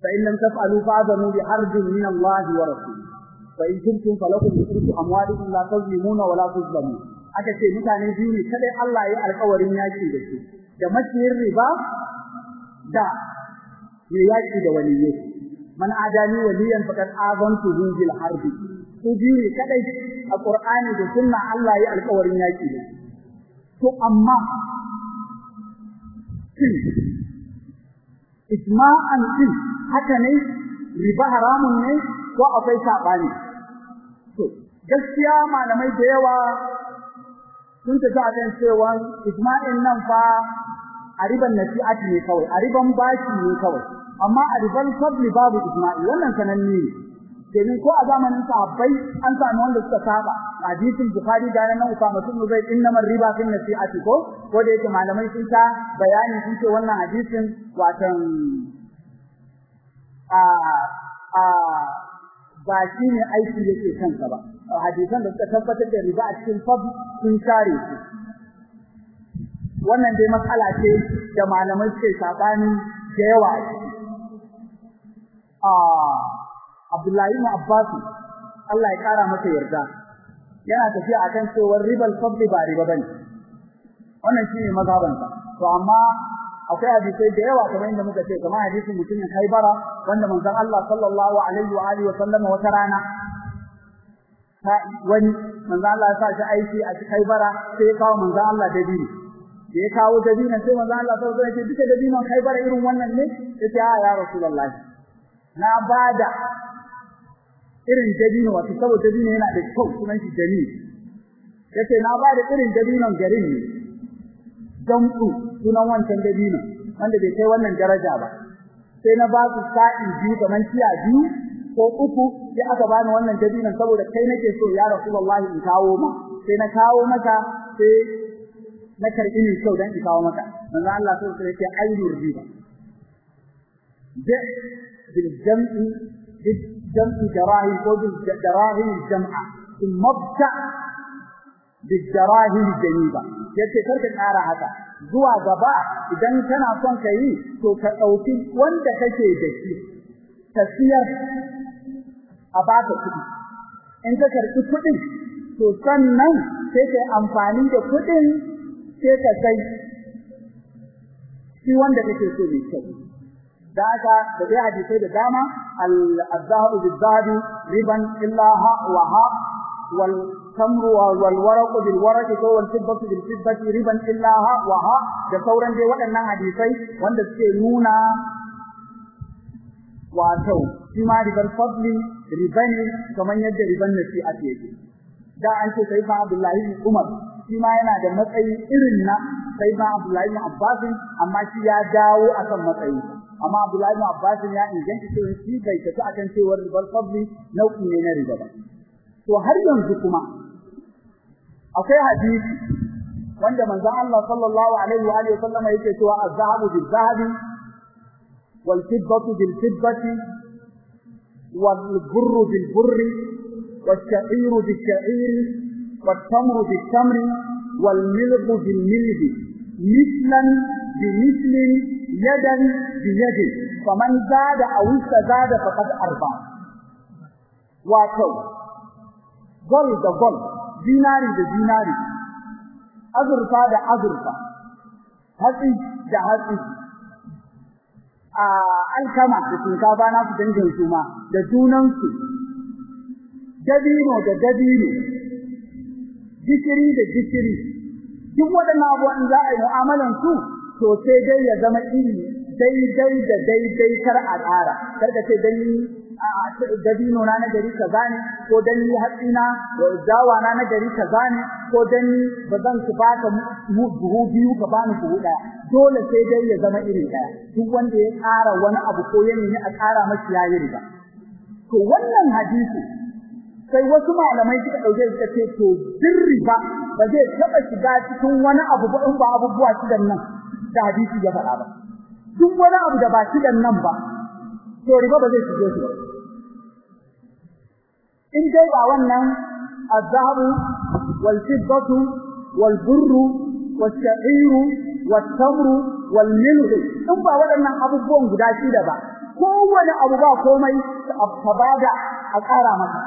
fa taf'alu fa'zanu bi harbin min Allah wa rasulihi fa kuntum falakum ru'usu amwalikum la tazlimuna wa la tuzlamun aka ce mutane biyu ne kadai Allah ya alƙawarin yaki da su da maciyin riba da mai yaki da waliyyi man adani waliyan faqad azantu bil harbi. Su biyu ne a Qur'ani da sunna Allah ya alƙawarin yaki da su. To amma ijma'an din haka ne riba haramun ne ko akwai saɓani to gaskiya malamai da yawa sun tafi a kan cewa ijma'in nan fa a riban nasi'ati ne kawai a riban bashi ne kawai. Amma a riban fadli babu ijma'i wannan sananne ne. Domin ko a zamanin sahabbai an sami wanda suka saba. Hadisin bukhari da nan usama bin zaid innamar riba fin nasi'ati ko? Ko da yake malamai sun ta bayani sun ce wannan hadisin watan a a ba shi ne aiki yake kansa ba. Hadisan da suka tabbatar da riba a cikin fab sun share su. Wannan dai matsala ce da malamai suke saɓani da yawa a Abdullahi ibn Abbas Allah ya kara masa yarda yana tafiya akan cewar ribal fadli ba riba ba ne wannan shine mazhaban sa to amma akwai hadisi da yawa kamar inda muka ce kamar hadisin mutumin Khaybara wanda manzon Allah sallallahu alaihi wa alihi wa sallam wata rana wani manzon Allah ya sa shi aiki a Khaybara sai kawo manzon Allah dabino. Da ya kawo dabino sai manzon Allah sallallahu alaihi wa sallam ya ce duka dabinon Khaybara irin wannan ne? Yace a ya rasulullahi na ba da irin dabino wato saboda dabino yana da kyau sunan shi jami ya ce na ba da irin dabinon garin ne jam'u sunan wancan dabino wanda bai kai wannan daraja ba. Sai na ba su sa'i biyu kaman tiya biyu ko uku sai aka bani wannan dabinon saboda kai nake so ya rasulullahi in kawo ma. Sai na kawo maka sai na karɓi ni sau dan in kawo maka. Manzo Allah sai sai yake ai yurdi ba. Da bil jam'i bil jam'i darahim ko bil darahim jam'a in mabda bil darahim janiba ya ce kar ka tsara haka. Zuwa gaba idan kana son ka yi to ka ɗauki wanda kake da shi ka a baka kuɗi. In ka karɓi kuɗin to sannan sai ka amfani da kuɗin sai ka sai shi wanda kake so mai kyau. Da haka da dai hadisai da dama al-zahabu bil-zahabi riban illa ha wa ha waraq bil waraq ko wal fiddatu bil fiddati riban illa ha wa ha da sauran dai waɗannan hadisai wanda suke nuna wato shi ma ribar fadli ribani kamar yadda riban nasi ake yi da an ce sai fa Abdullahi Umar shi ma yana da matsayi irin na sai fa Abdullahi Abbas amma shi ya dawo akan matsayi. Amma Abdullahi Abbas ya inganta cewa shi bai tafi akan cewa ribar fadli nau'i ne na riba ba. to har yanzu kuma akwai hadisi wanda manzon Allah sallallahu alaihi wa alihi wasallam yake cewa az-zahabu bil-zahabi wal-fiddatu bil-fiddati wal-burru bil-burri والشعير بالشعير والتمر بالتمر والملح بالملح مثلا بمثل يدا بيد فمن زاد أو استزاد فقد أربع واتو gol da gol dinari da dinari azurfa da azurfa hatsi da hatsi. A alkama da shinkafa na su dangin su ma da junansu dabino da dabino gishiri da gishiri. Duk waɗannan abubuwan za a yi mu'amalan su to sai dai ya zama iri daidai da daidai kar a tsara. Kar ka ce dan dabino na na gari kaza ne ko dan ni hatsina dawa na na gari kaza ne ko dan ni ba zan ku baka buhu biyu ka bani buhu ɗaya dole sai dai ya zama iri ɗaya duk wanda ya tsara wani abu ko ya nemi a tsara mashi yayi riba. To wannan hadisi sai wasu malamai suka ɗauke suka ce to dirri ba zai taba shiga cikin wani abu ba in ba abubuwa shidan nan da hadisi ya faɗa ba. Duk wani abu da ba shidan nan ba to riba ba zai shige su ba. In dai ba wannan azhabu wal fiddatu wal burru wal sha'iru wal tamru wal milh in ba waɗannan abubuwan guda shida ba kowane abu ba komai ta ba da a ƙara maka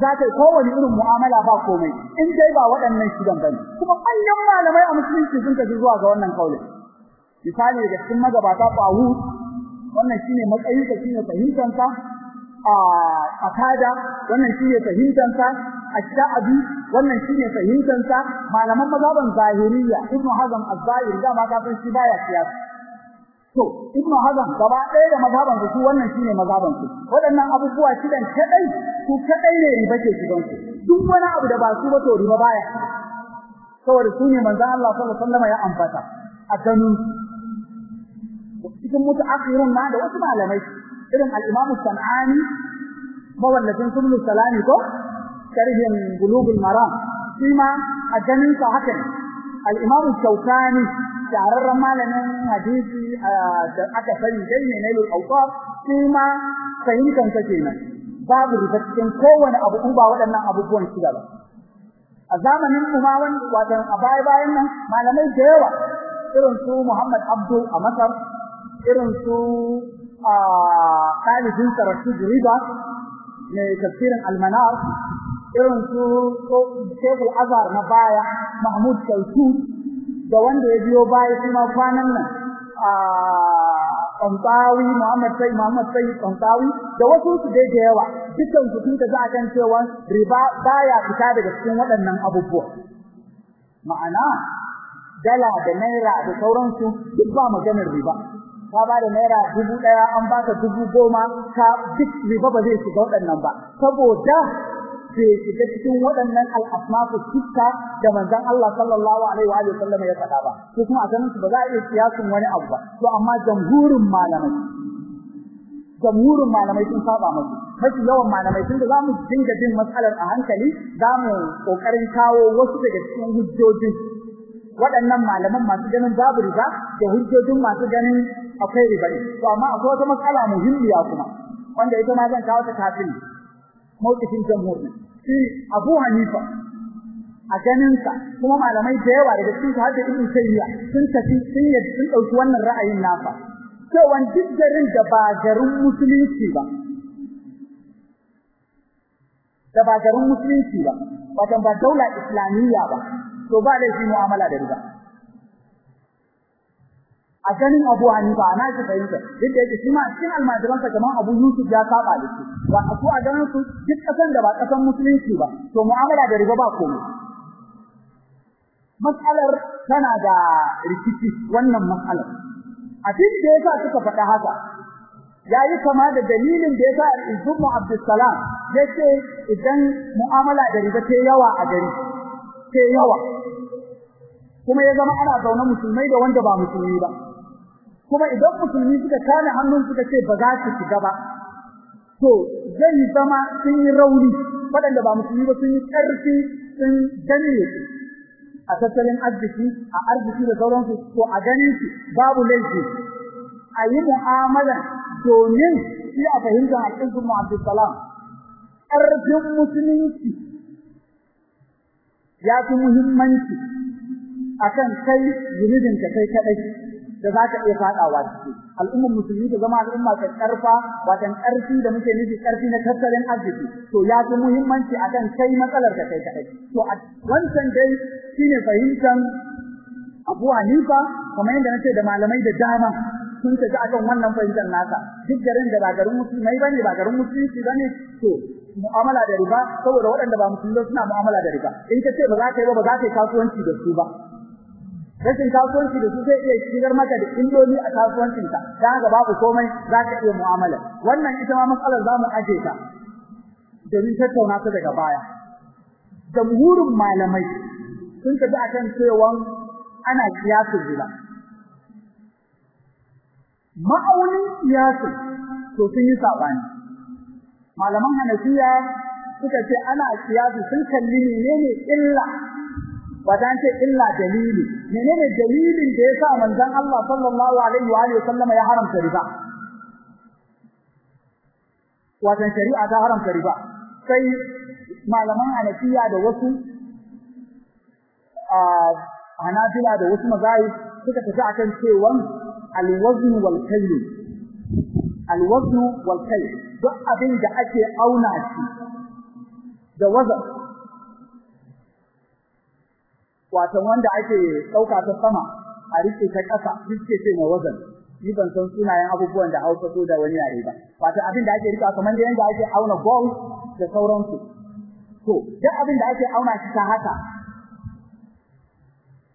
za ta kowane irin mu'amala ba komai in dai ba waɗannan shidan ba ne kuma manyan malamai a musulunci sun tafi zuwa ga wannan kaulin. Misali daga cikin magabata Tawud wannan shine matsayin ka shine fahimtar ka a akada wannan shine fahimtar ka ash-sha'bi wannan shine fahimtar ka malaman mazhaban zahiriya ibnu hazm az-zahiri da ma kafin shi baya siyasa. To ibnu hazm gaba ɗaya da mazhaban su wannan shine mazhaban su waɗannan abubuwa shidan kadai su kadai ne riba ke shigan su duk wani abu da ba su ba to riba baya. Saboda su ne manzon Allah sallallahu alaihi wasallam ya ambata a ganin cikin mutaakhirun ma da wasu malamai. Irin al-Imam Sanani mawallafin Subul Salami ko? Sharhin Bulugul Maram. Shi ma a ganin sa haka al-Imam Shawkani shahararren malamin hadisi da aka sani dai ne Nailul Awqaf shi ma fahimtan sa kenan. Babu riba cikin kowane abu ba waɗannan abubuwan shida ba. A zamanin kuma wani wato a baya bayan nan malamai da yawa irin su Muhammad Abdul a Masar irin su a ɗalibin Saratu Juriba ne tafsirin Almanar irin su Sheikh Azhar na baya Mahmud Shauki da wanda ya biyo baya kuma kwanan nan a Tantawi Muhammad Sai Muhammad Sai Tantawi da wasu su dai da yawa. Dukkan su sun tafi akan cewa riba baya fita daga cikin waɗannan abubuwa. Ma'ana dala da naira da sauransu duk ba maganar riba. Ka ba da naira dubu ɗaya an baka dubu goma ka duk riba ba zai shiga waɗannan ba. Saboda bai shiga cikin waɗannan al'asmafu sitta da manzon Allah sallallahu alaihi wa sallam ya faɗa ba. Ko kuma a ganin su ba za a iya siyasun wani abu ba. To amma jamhurin malamai jamhurin malamai sun saba musu. Mafi yawan malamai tunda za mu dinga bin matsalar a hankali za mu ƙoƙarin kawo wasu daga cikin hujjojin waɗannan malaman masu ganin babu riba da hujjojin masu ganin akwai riba to amma akwai wata matsala muhimmiya kuma wanda ita ma zan kawo ta kafin mawqifin jamhur shi Abu Hanifa a ganin sa kuma malamai da yawa daga cikin su har da Ibn Taymiyyah sun tafi sun yadda sun ɗauki wannan ra'ayin nasa. Cewa duk garin da ba garin musulunci ba da ba garin musulunci ba wato ba daula islamiyya ba to ba laifi mu'amala da riba. A ganin Abu Hanifa ana shi fahimta duk da yake shi ma cikin almajiransa kamar Abu Yusuf ya saba da shi. Ba a a ganin su duk kasan da ba kasan musulunci ba to mu'amala da riba ba komai. Mas'alar tana da rikici wannan mas'alar abin da yasa suka faɗa haka yayi kama da dalilin da yasa Ibn Abdussalam ya ce idan mu'amala da riba ta yawa a gari ta yawa. Kuma ya zama ana zaune musulmai da wanda ba musulmi ba. Kuma idan musulmi suka kame hannun suka ce ba za su shiga ba to zai zama sun yi rauni. Waɗanda ba musulmi ba sun yi ƙarfi sun danne a tattalin arziki a arziki da sauransu to a ganin su babu laifi. A yi mu'amala domin shi a fahimtar al'izun mu Abdulsalam ƙarfin musulunci ya fi muhimmanci akan kai zunubin ka kai kadai da za iya fadawa ciki. Al'ummar musulmi ta zama al'umma ta karfa watan ƙarfi da muke nufi ƙarfi na tattalin arziki to ya fi muhimmanci akan kai matsalar ka kai kadai to wancan dai shine fahimtan Abu Hanifa kamar yadda nace da malamai da dama. Sun tafi akan wannan fahimtar nasa duk garin da ba garin musulmai ba ne ba garin musulunci ba ne to mu'amala da riba saboda waɗanda ba musulmai suna mu'amala da riba. In ka ce ba za ka yi ba ba za ka yi kasuwanci da su ba. Rashin kasuwanci da su zai iya shigar maka da illoli a kasuwancinka. Dan haka babu komai za ka iya mu'amala. Wannan ita ma matsalar za mu aje ta domin tattauna ta daga baya. Jamhurin malamai sun tafi akan cewa ana kiyasin riba. Ma'aunin kiyasin to sun yi saɓani malaman hanafiya suka ce ana kiyasi sun kalli menene illa. Wadan ce illa dalili. Menene dalilin da yasa manzon Allah sallallahu alaihi wa alihi sallama ya haramta riba? Wadan shari'a ta haramta riba. Sai malaman hanafiya da wasu a hanafila da wasu mazahib suka tafi akan cewa alwazn wal kayl. Alwazn wal kayl. Duk abin da ake auna shi da wazan wato wanda ake ɗauka ta sama a riƙe ta kasa riƙe ce mai wazan. Ni ban san sunayen abubuwan da Hausa ko da wani yare ba. Wato abin da ake riƙa kamar da yanda ake auna gold da sauransu. To duk abin da ake auna shi ta haka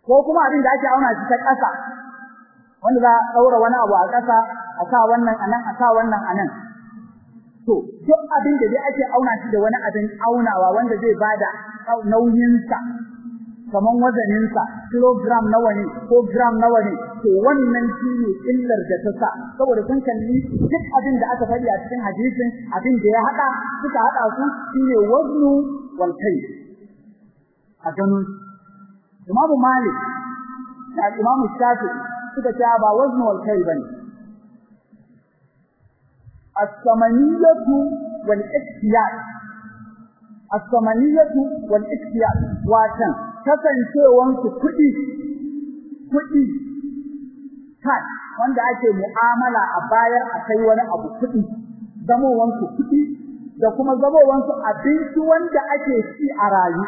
ko kuma abin da ake auna shi ta kasa wanda za a daura wani abu a kasa a sa wannan a nan a sa wannan a nan to duk abin da dai ake auna shi da wani abin aunawa wanda zai ba da nauyinsa kaman wazaninsa kilogram nawa ne ko gram nawa ne to wannan shine illar da ta sa. Saboda kun kalli duk abin da aka faɗi a cikin hadisin abin da ya hada suka hada su shine waznu wal kai a ganin Imam Malik da Imam Shafi'i suka ce ba waznu wal kai ba ne as-samaniyatu wal iktiyat as-samaniyatu wal iktiyat watan kasancewansu kuɗi kuɗi kai wanda ake mu'amala a bayar a kai wani abu kuɗi zamowansu kuɗi da kuma zamowansu abinci wanda ake ci a rayu.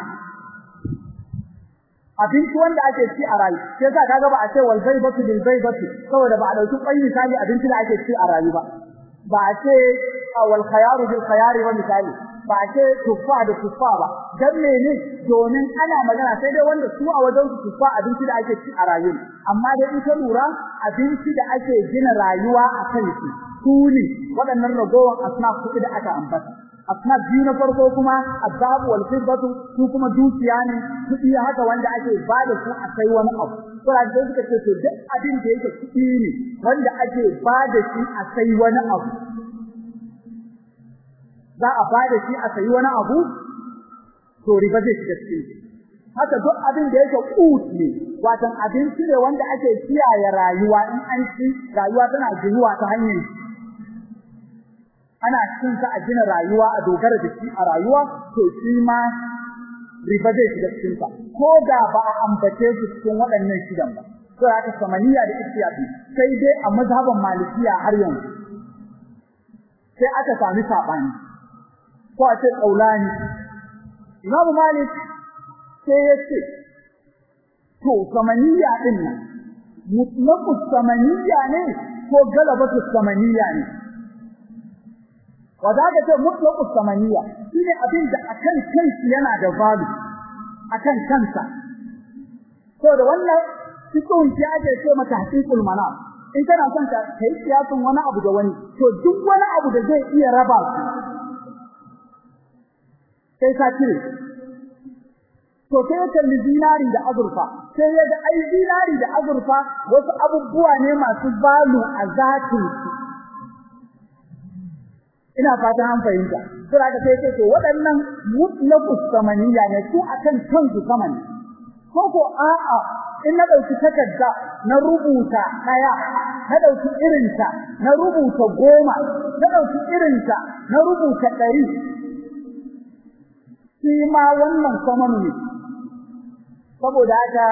Abinci wanda ake ci a rayu. Sai sa kaga ba a ce wal zaibatu bil zaibatu saboda ba a ɗauki kwai misali abinci da ake ci a rayu ba. Ba a ce wal khayaru bil khayari wa misali. Ba ce tuffa da tuffa ba. Dan mene? Domin ana magana sai dai wanda su a wajen su tuffa abinci da ake ci a rayuwa amma dai in ka lura abinci da ake gina rayuwa a kan shi su ne waɗannan ragowar asnaf kuɗi da aka ambata. Asnaf biyu na farko kuma azabu wal fiddatu su kuma dukiya ne kuɗi haka wanda ake ba da su a kai wani abu. To da suka ce duk abin da yake kuɗi ne wanda ake ba da shi a kai wani abu. Za a ba da shi a sayi wani abu to riba zai shiga cikin haka duk abin da yake qut ne watan abinci ne wanda ake kiyaye rayuwa in an ci rayuwa tana ginuwa ta hanyar ana cin sa a gina rayuwa a dogara da shi a rayuwa to shi ma riba zai shiga cikin sa. Ko da ba a ambace shi cikin waɗannan shidan ba. To haka samaniya da istiyafi sai dai a mazhaban malikiya har yanzu. Sai aka sami saɓani ko a ce kaulani Imam Malik sai ya ce to samaniya ɗin nan mutlaqu samaniya ne ko galabatu samaniya ne? Wanda ga ce mutlaqu samaniya shine abin da akan kanshi yana da value akan kansa. To da wannan cikin ya ce mata haqiqul manam. In kana son ka kai siyasan wani abu da wani to duk wani abu da zai iya raba su sai ka cire. To sai ya kalli zinari da azurfa sai ya ga ai zinari da azurfa wasu abubuwa ne masu balu a zatin ina fatan an fahimta. Sura da sai to waɗannan mutlaqus samaniya ne su akan kansu saman ko ko a'a in na ɗauki takarda na rubuta ɗaya na ɗauki irinta na rubuta goma na ɗauki irinta na rubuta ɗari shi ma wannan saman ne. Saboda haka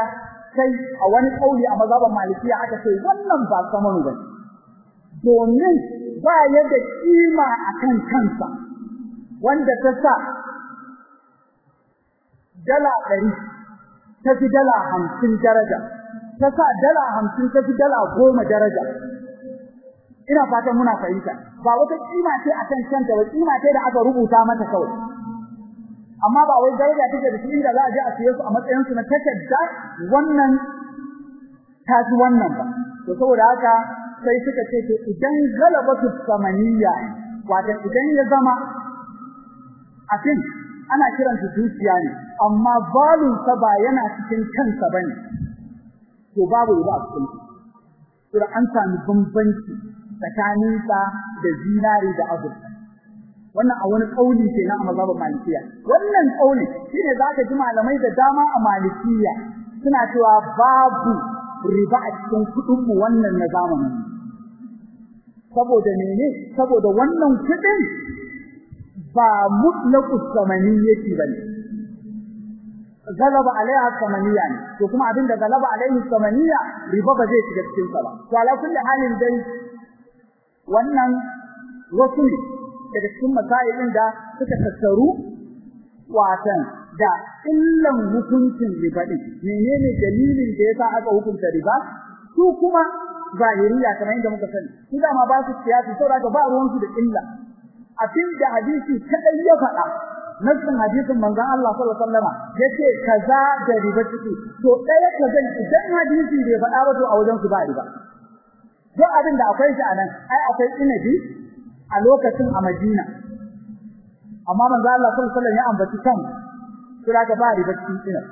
sai a wani kauli a mazhaban malikiya aka ce wannan ba saman ba domin ba ya da kima akan kansa wanda ta sa dala ɗari ta fi dala hamsin daraja ta sa dala hamsin ta fi dala goma daraja. Ina fatan muna fahimta ba wata kima ce akan kanta ba kima ce da aka rubuta mata kawai. Amma ba wai daraja take da shi inda za a je a siye su a matsayin su na takarda wannan ta fi wannan ba. To saboda haka sai suka ce to idan galabatu samaniya wato idan ya zama afin ana kiran su dukiya ne amma valun sa ba yana cikin kansa ba ne to babu riba a cikin shi. An sami bambanci tsakanin sa da zinari da azurfa. Wannan a wani kauli kenan a mazhabin malikiya. Wannan kauli shine zaka ji malamai da dama a malikiya suna cewa babu riba a cikin kuɗin mu wannan na zamani saboda menene saboda wannan kuɗin ba mutlaqu samaniyyati ba ne galaba alaiha samaniya to kuma abin da galaba alaihi samaniya riba ba zai shiga cikin sa ba. To ala kulli halin dai wannan wasu ne daga cikin masailin da suka tattaru watan da illan hukuncin riba din menene dalilin da yasa aka hukunta riba? Su kuma zahiriya kamar yadda muka sani. Su dama ba su siyasi saboda ba ruwan su da illa. Abin da hadisi kadai ya faɗa nassin hadisin manzon Allah sallallahu alaihi wasallam ya ce kaza da riba ciki. To ɗaya kaza idan hadisi bai faɗa ba to a wajen su ba riba. Abin da akwai shi a nan ai akwai inabi a lokacin a Madina. Amma Allah sallallahu alaihi wasallam ya ambaci kan kira ga ba riba cikin ina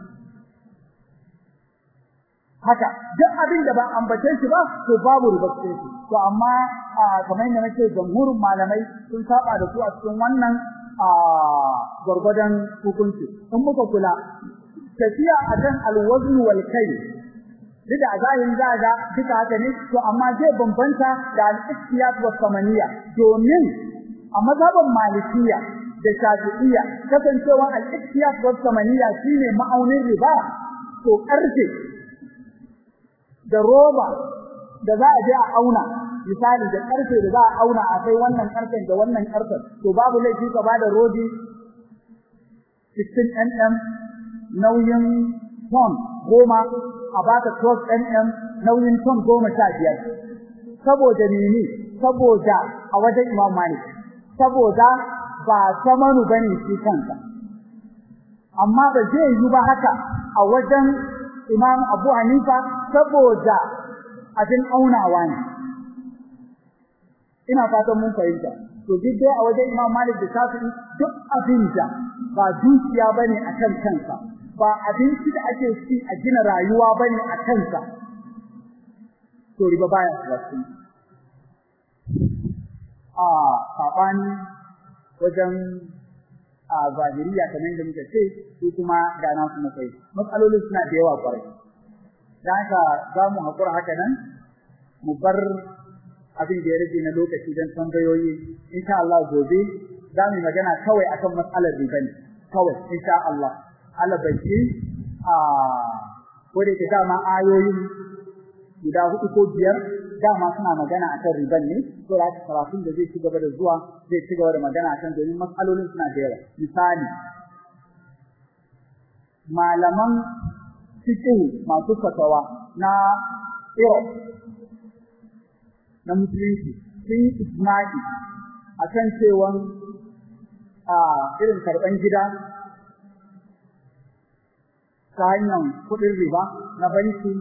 haka duk abin da ba ambace shi ba to babu riba cikin shi. To amma kamar yadda nake jamhurin malamai sun saba da su a cikin wannan a hukunci. In muka kula tafiya akan alwazn wal kayl Dida a zahirin za ga haka ne to amma zai bambanta da al-ihtiyat wa samaniya. Domin a mazhaban malikiya da shafi'iyya kasancewa al-ihtiyat wa samaniya shine ma'aunin riba to ƙarfe da roba da za a je a auna. Misali da ƙarfe da za a auna a kai wannan karfen da wannan karfen to babu laifi ka ba da rodi 16 mm nauyin ton goma a baka 12 mm nauyin ton goma sha biyar. Saboda menene saboda a wajen Imam Malik. Saboda ba samanu ba ne shi kanka amma ba zai yi ba haka a wajen Imam Abu Hanifa saboda abin aunawa ne. Ina fatan mun fahimta. To duk dai a wajen Imam Malik da Shafi'i duk abin da ba dukiya ba ne akan kansa ba abinci da ake ci a gina rayuwa ba ne a kansa to riba baya wasu a saɓani wajen a zahiriya kamar da muka ce su kuma da na su kai matsalolin suna da yawa ƙwarai dan haka za mu hakura haka nan mu bar abin da ya rage na lokaci don tambayoyi. Insha Allah gobe za mu magana kawai akan matsalar riba ne. Kawai insha Allah. Alabashi a wanda ke dama ayoyin guda huɗu ko biyar dama suna magana akan riban ne to da karatun da zai gaba da zuwa zai gaba da magana akan domin matsalolin suna da yawa. Misali malaman cikin masu fatawa na Europe na musulunci sun yi isma'i a kan cewan a irin karɓan gida ta hanyar kuɗin riba na banki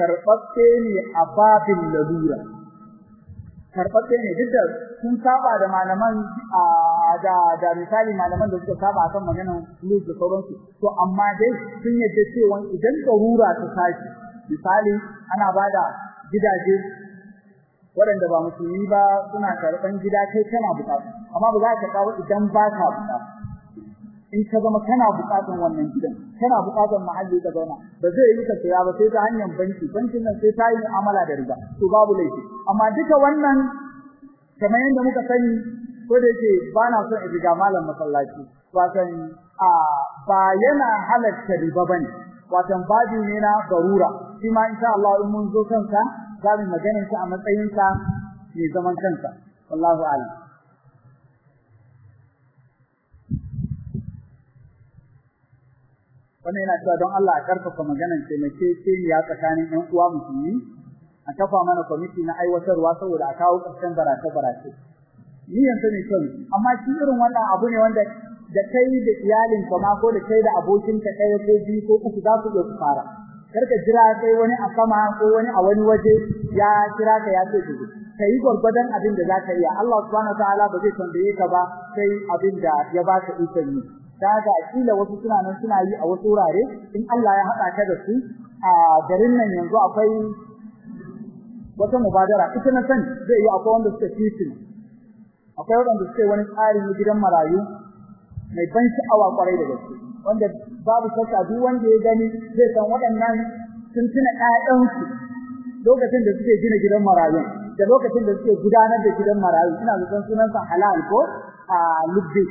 karɓaɓɓe ne a babin lalura. Karɓaɓɓe ne duk da sun saba da malaman da da misali malaman da suka saba akan maganar luz da sauransu. To amma dai sun yadda cewa idan darura ta tashi misali ana ba da gidaje waɗanda ba musulmi ba suna karɓan gida kai kana buƙata amma ba za ka kawo idan ba ka buƙata in ka zama kana buƙatar wannan gidan kana buƙatar mahalli ka zauna ba zai yi ka saya ba sai ta hanyar banki bankin nan sai ta yi mu'amala da riba to babu laifi. Amma duka wannan kamar yadda muka sani ko da yake ba na son in riga malam masallaci watan a ba yana halatta riba ba ne watan babi ne na garura shi ma insha Allah in mun zo kansa za mu maganar sa a matsayin sa mai zaman kansa. Wallahu a'lam. Wannan yana cewa don Allah a ƙarfafa maganar taimakekeniya tsakanin ƴan uwa musulmi a kafa mana kwamiti na aiwatarwa saboda a kawo ƙarshen barace-barace. Ni yanzu ne kyau amma shi irin wannan abu ne wanda da kai da iyalin ka ma ko da kai da abokin ka ɗaya ko biyu ko uku za ku iya ku fara. Kar ka jira sai wani a sama ko wani a wani waje ya kira ka ya ce ka yi gwargwadon abin da za ka iya. Allah subhanahu wataala ba zai tambaye ka ba sai abin da ya ba ka ikon yi. Da haka kila wasu suna nan suna yi a wasu wurare in Allah ya haɗa ka da su a garin nan yanzu akwai wata mubadara. Ita na sani zai yi akwai wanda suka fitin akwai wanda suke wani tsari na gidan marayu mai ban sha'awa ƙwarai da gaske wanda babu shakka duk wanda ya gani zai san waɗannan sun tuna ƴaƴansu lokacin da suke gina gidan marayu da lokacin da suke gudanar da gidan marayu ina zaton sunansa halal ko? A lubbe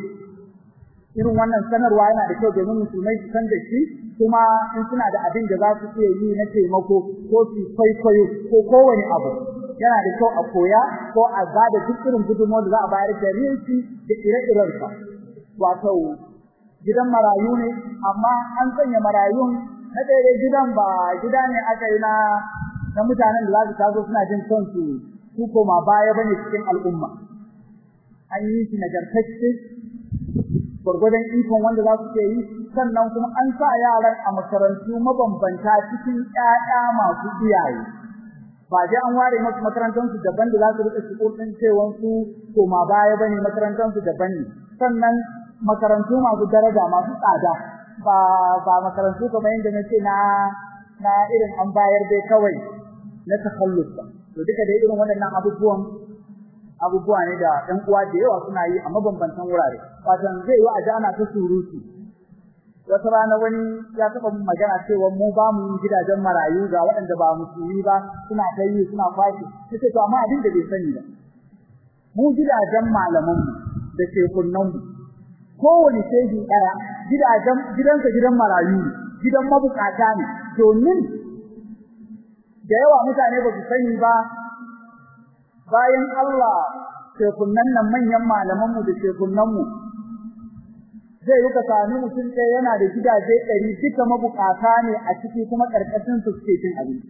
irin wannan sanarwa yana da kyau domin musulmai su san da shi kuma in suna da abin da za su iya yi na taimako ko su kwaikwayo ko kowane abu. Yana da kyau a koya ko a ba da duk irin gudunmawar da za a bayar da rinci da ire-irensa wato gidan marayu ne amma an sanya marayun na daidai gidan ba gida ne aka yi na na mutanen da za su taso suna jin kansu su koma baya ba ne cikin al'umma. An yi shi nagartacce gwargwadon ikon wanda za su ke yi. Sannan kuma an sa yaran a makarantu mabambanta cikin ƴaƴa masu iyaye. Ba dai an ware masu makarantansu daban da za su riƙa shigo din cewa su koma baya ba ne makarantansu daban ne. Sannan makarantu masu daraja masu tsada. Ba ba makarantu kamar yadda nace na na irin an bayar dai kawai na takallus ba. To duka dai irin waɗannan abubuwan abubuwa ne da ɗan uwa da yawa suna yi a mabambantan wurare. Fatan zai yi a ji ana ta surutu. Wata rana wani ya taɓa mun magana cewa mu ba mu gidajen marayu ga waɗanda ba musulmi ba suna ta yi suna kwashi nace to amma abin da bai sani ba mu gidajen malamanmu da shekunanmu kowane shehi ɗaya gidajen gidansa gidan marayu gidan mabukata ne. Domin da yawa mutane ba su sani ba bayan Allah shekunan nan manyan malamanmu da shekunanmu zai yi ka sami mutum ɗaya yana da gidaje ɗari duka mabukata ne a ciki kuma ƙarƙashin su suke cin abinci.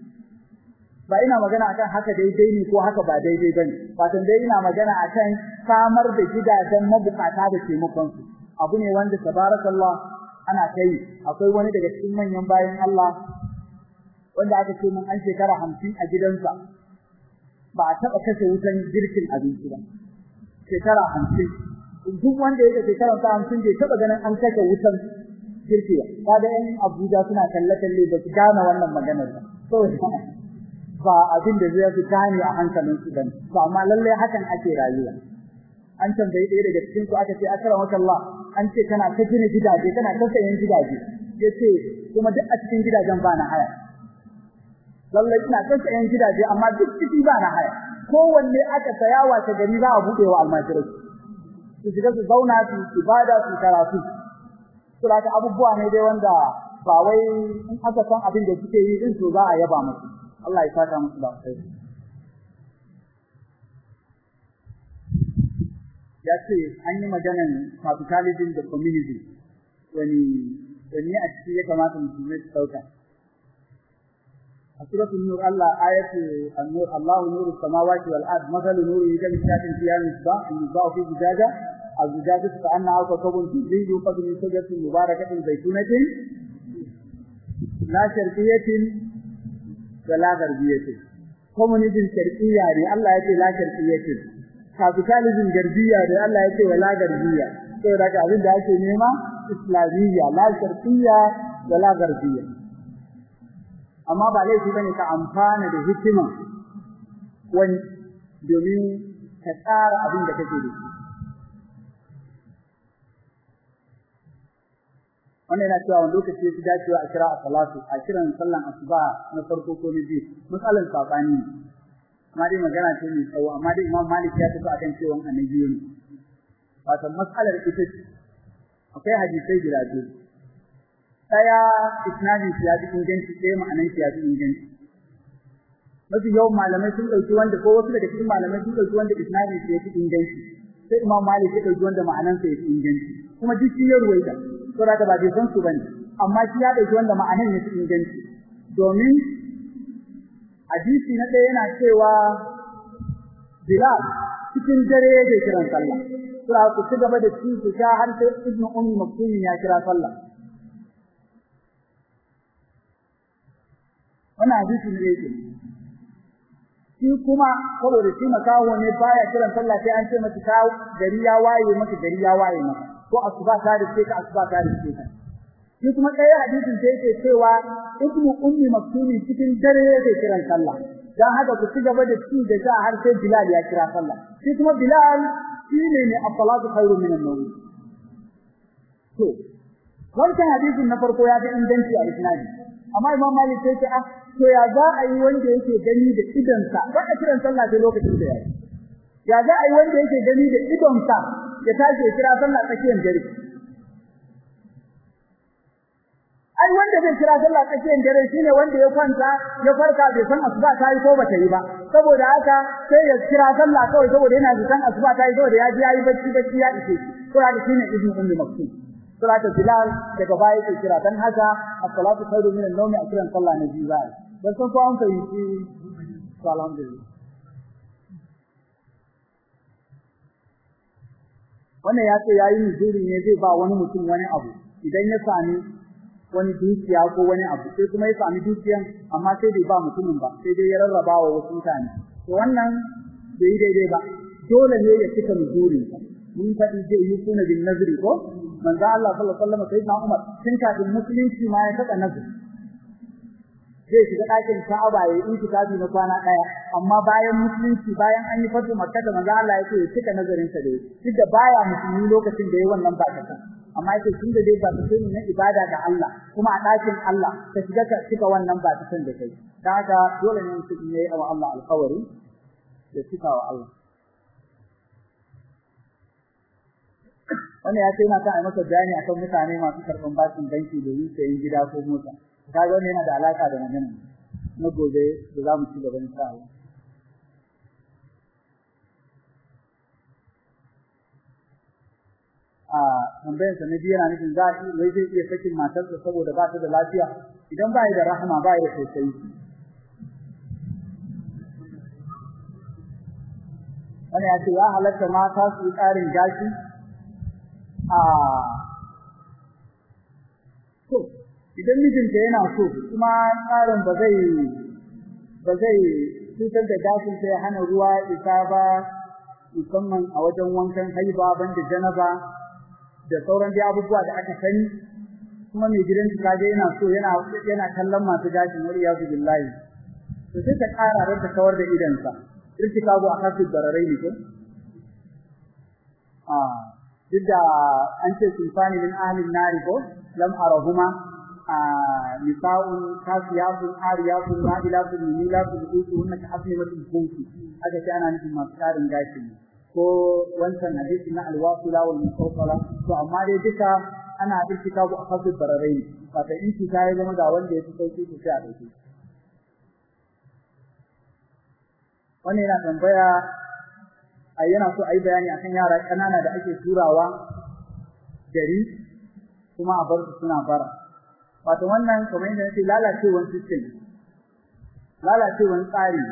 Ba ina magana akan haka daidai ne ko haka ba daidai ba ne fatan dai ina magana akan samar da gidajen mabukata da taimakon su abu ne wanda tabarakallah ana kai akwai wani daga cikin manyan bayan Allah wanda aka ce mun an shekara 50 a gidansa. Ba a taba kashe wutan girkin abinci ba. Shekara 50 duk wanda yake shekara 50 bai taba ganin an kashe wutan girki ba. Kaga yan Abuja suna kalle kalle ba su gane wannan maganar ba. Saboda ba abin da zai fi gane a hankalin su ba ne ba amma lalle hakan ake rayuwa. An tambayi ɗaya daga cikin su aka ce akramaka Allah an ce kana ta gina gidaje kana ta sayan gidaje. Yace kuma duk a cikin gidajen ba na haya. Lalle ina ta sayan gidaje amma duk ciki ba na haya. Kowanne aka saya wata gari za a buɗe wa almajirai. Su shiga su zauna su ibada su karatu. Sura ta abubuwa ne dai wanda ba wai in aka san abin da suke yi din to za a yaba musu. Allah ya saka musu da kai ya ce an yi maganan capitalism da communism. Wani ni a ciki ya kamata musulmai su ɗauka nur Allah ayatu an-nur Allahu nuru samawati wal ard. Mathalu nurihi kamishkatin fiha misbah misbah fi zujaja. Az-zujajatu ka'annaha kawkabun durri yuqad min shajaratin mubarakatin zaytunatin la sharqiyyatin wala garbiyatin. Communism sharqiyya ne Allah ya ce la sharqiyyatin capitalism garbiya ne Allah ya ce wala garbiya saboda haka abin da ake nema islamiyya la sharqiyya wala amma ba laifi ba ne ka amfana da hikima wani domin ka tsara abin da kake da shi. Wannan yana cewa wani lokaci ya fi dacewa a kira a salatu a kiran sallan asuba na farko ko na biyu. Matsalar saɓani amma dai magana ce mai tsawo amma dai imam malik ya tafi akan cewa annabi ne. Wato matsalar ita ce akwai hadisai guda biyu. Ɗaya isnadin ya fi inganci ɗaya ma'anan ya fi inganci. Mafi yawan malamai sun ɗauki wanda ko wasu daga cikin malamai sun ɗauki wanda isnadin ya fi inganci. Sai imam malik ya ɗauki wanda ma'anansa ya fi inganci. Kuma duk shi ya ruwaita to da ba bai san su ba ne amma shi ya ɗauki wanda ma'anan ya fi inganci. Domin hadisi na ɗaya yana cewa Bilal cikin dare yake kiran sallah. Sura ku ci gaba da ci ku sha har sai ibnu ummi maktum ya kira sallah. Wannan hadisi ne yake. Shi kuma saboda shi makaho ne baya kiran sallah sai an ce masa ta gari ya waye maka gari ya waye maka ko asuba ta dace ka asuba ta dace ka. Shi kuma ɗaya hadisin sai yake cewa ibnu ummi maktumi cikin dare yake kiran sallah. Dan haka ku ci gaba da ci da sha har sai bilal ya kira sallah. Shi kuma bilal shine ne as-salatu khairu min an-nawm. To wannan hadisin na farko ya ga inganci a isnadi. Amma imam malik sai ce ah to ya za a yi wanda yake gani da idonsa? Ba a kiran sallah sai lokacin da yayi ya za a yi wanda yake gani da idonsa ya tashi ya kira sallah tsakiyar dare? Ai wanda zai kira sallah tsakiyar dare shine wanda ya kwanta ya farka bai san asuba ta yi ko bata yi ba. Saboda haka sai ya kira sallah kawai saboda yana da san asuba ta yi saboda ya ji yayi bacci bacci ya dace to haka shine ibnu ummi maktub salatu bilal daga baya ke kira dan haka as-salatu khairu min an-nawmi a kiran sallah na biyu zai dan san ko an fahimci alhamdulillah wannan ya ce yayi nuzuri ne zai ba wani mutum wani abu idan ya sami wani dukiya ko wani abu sai kuma ya sami dukiyan amma sai bai ba mutumin ba sai dai ya rarraba wa wasu mutane to wannan bai daidai ba dole ne ya cika nuzurin mun faɗi zai yi kuna bin nazari ko manzo Allah sallallahu alaihi wasallam sayyidina Umar tun kafin musulunci ma ya saka nazari. Zai shiga ɗakin Ka'aba ya yi itikafi na kwana ɗaya amma bayan musulunci bayan an yi fatu Makka da manzo Allah yake cika nazarin sa da duk da baya musulmi lokacin da yayi wannan ba ta amma yake tun da dai ba ta ne na ibada ga Allah kuma a ɗakin Allah ka shiga ka cika wannan ba ta da kai. Dan haka dole ne mutum yayi wa Allah alƙawari da cika wa Allah. Wannan ya kan a masa bayani akan mutane masu karɓan bashin banki domin sayen gida ko mota. Kaga wannan yana da alaka da magana na gobe da za mu ci gaba insha a tambayar sa nabi yana nufin za a wai zai iya sakin matarsa saboda ba ta da lafiya. Idan ba da rahama ba da sosai. Wani ya ce ya halatta mata su yi gashi to idan mijinta yana so kuma tsarin ba zai ba zai cutar da gashin sai hana ruwa isa ba musamman a wajen wankan haiba banda janaba da sauran dai abubuwa da aka sani. Kuma mai gidan kaje yana so yana yana kallon masu gashin wari ya billahi. To sai ta ƙara da kawar da idansa irtikabu akasu dararai ne ko? A duk an ce sulfani min ahlin nari ko lam arahuma nisa'un kasiyatun ariyatun ma'ilatun mumilatun utuhunna ka aslimatul kunti aka ce ana nufin masu karin ko wancan hadisi na alwasila wal mutawfala to amma dai duka ana irtikabu akasu dararai wato in ki ta zama ga wanda ya fi sauƙi ku sai a ɗauke wannan yana tambaya yana so a yi bayani akan yara ƙanana da ake turawa gari kuma a bar su suna bara. Wato wannan kamar yadda nake lalacewar system lalacewar tsari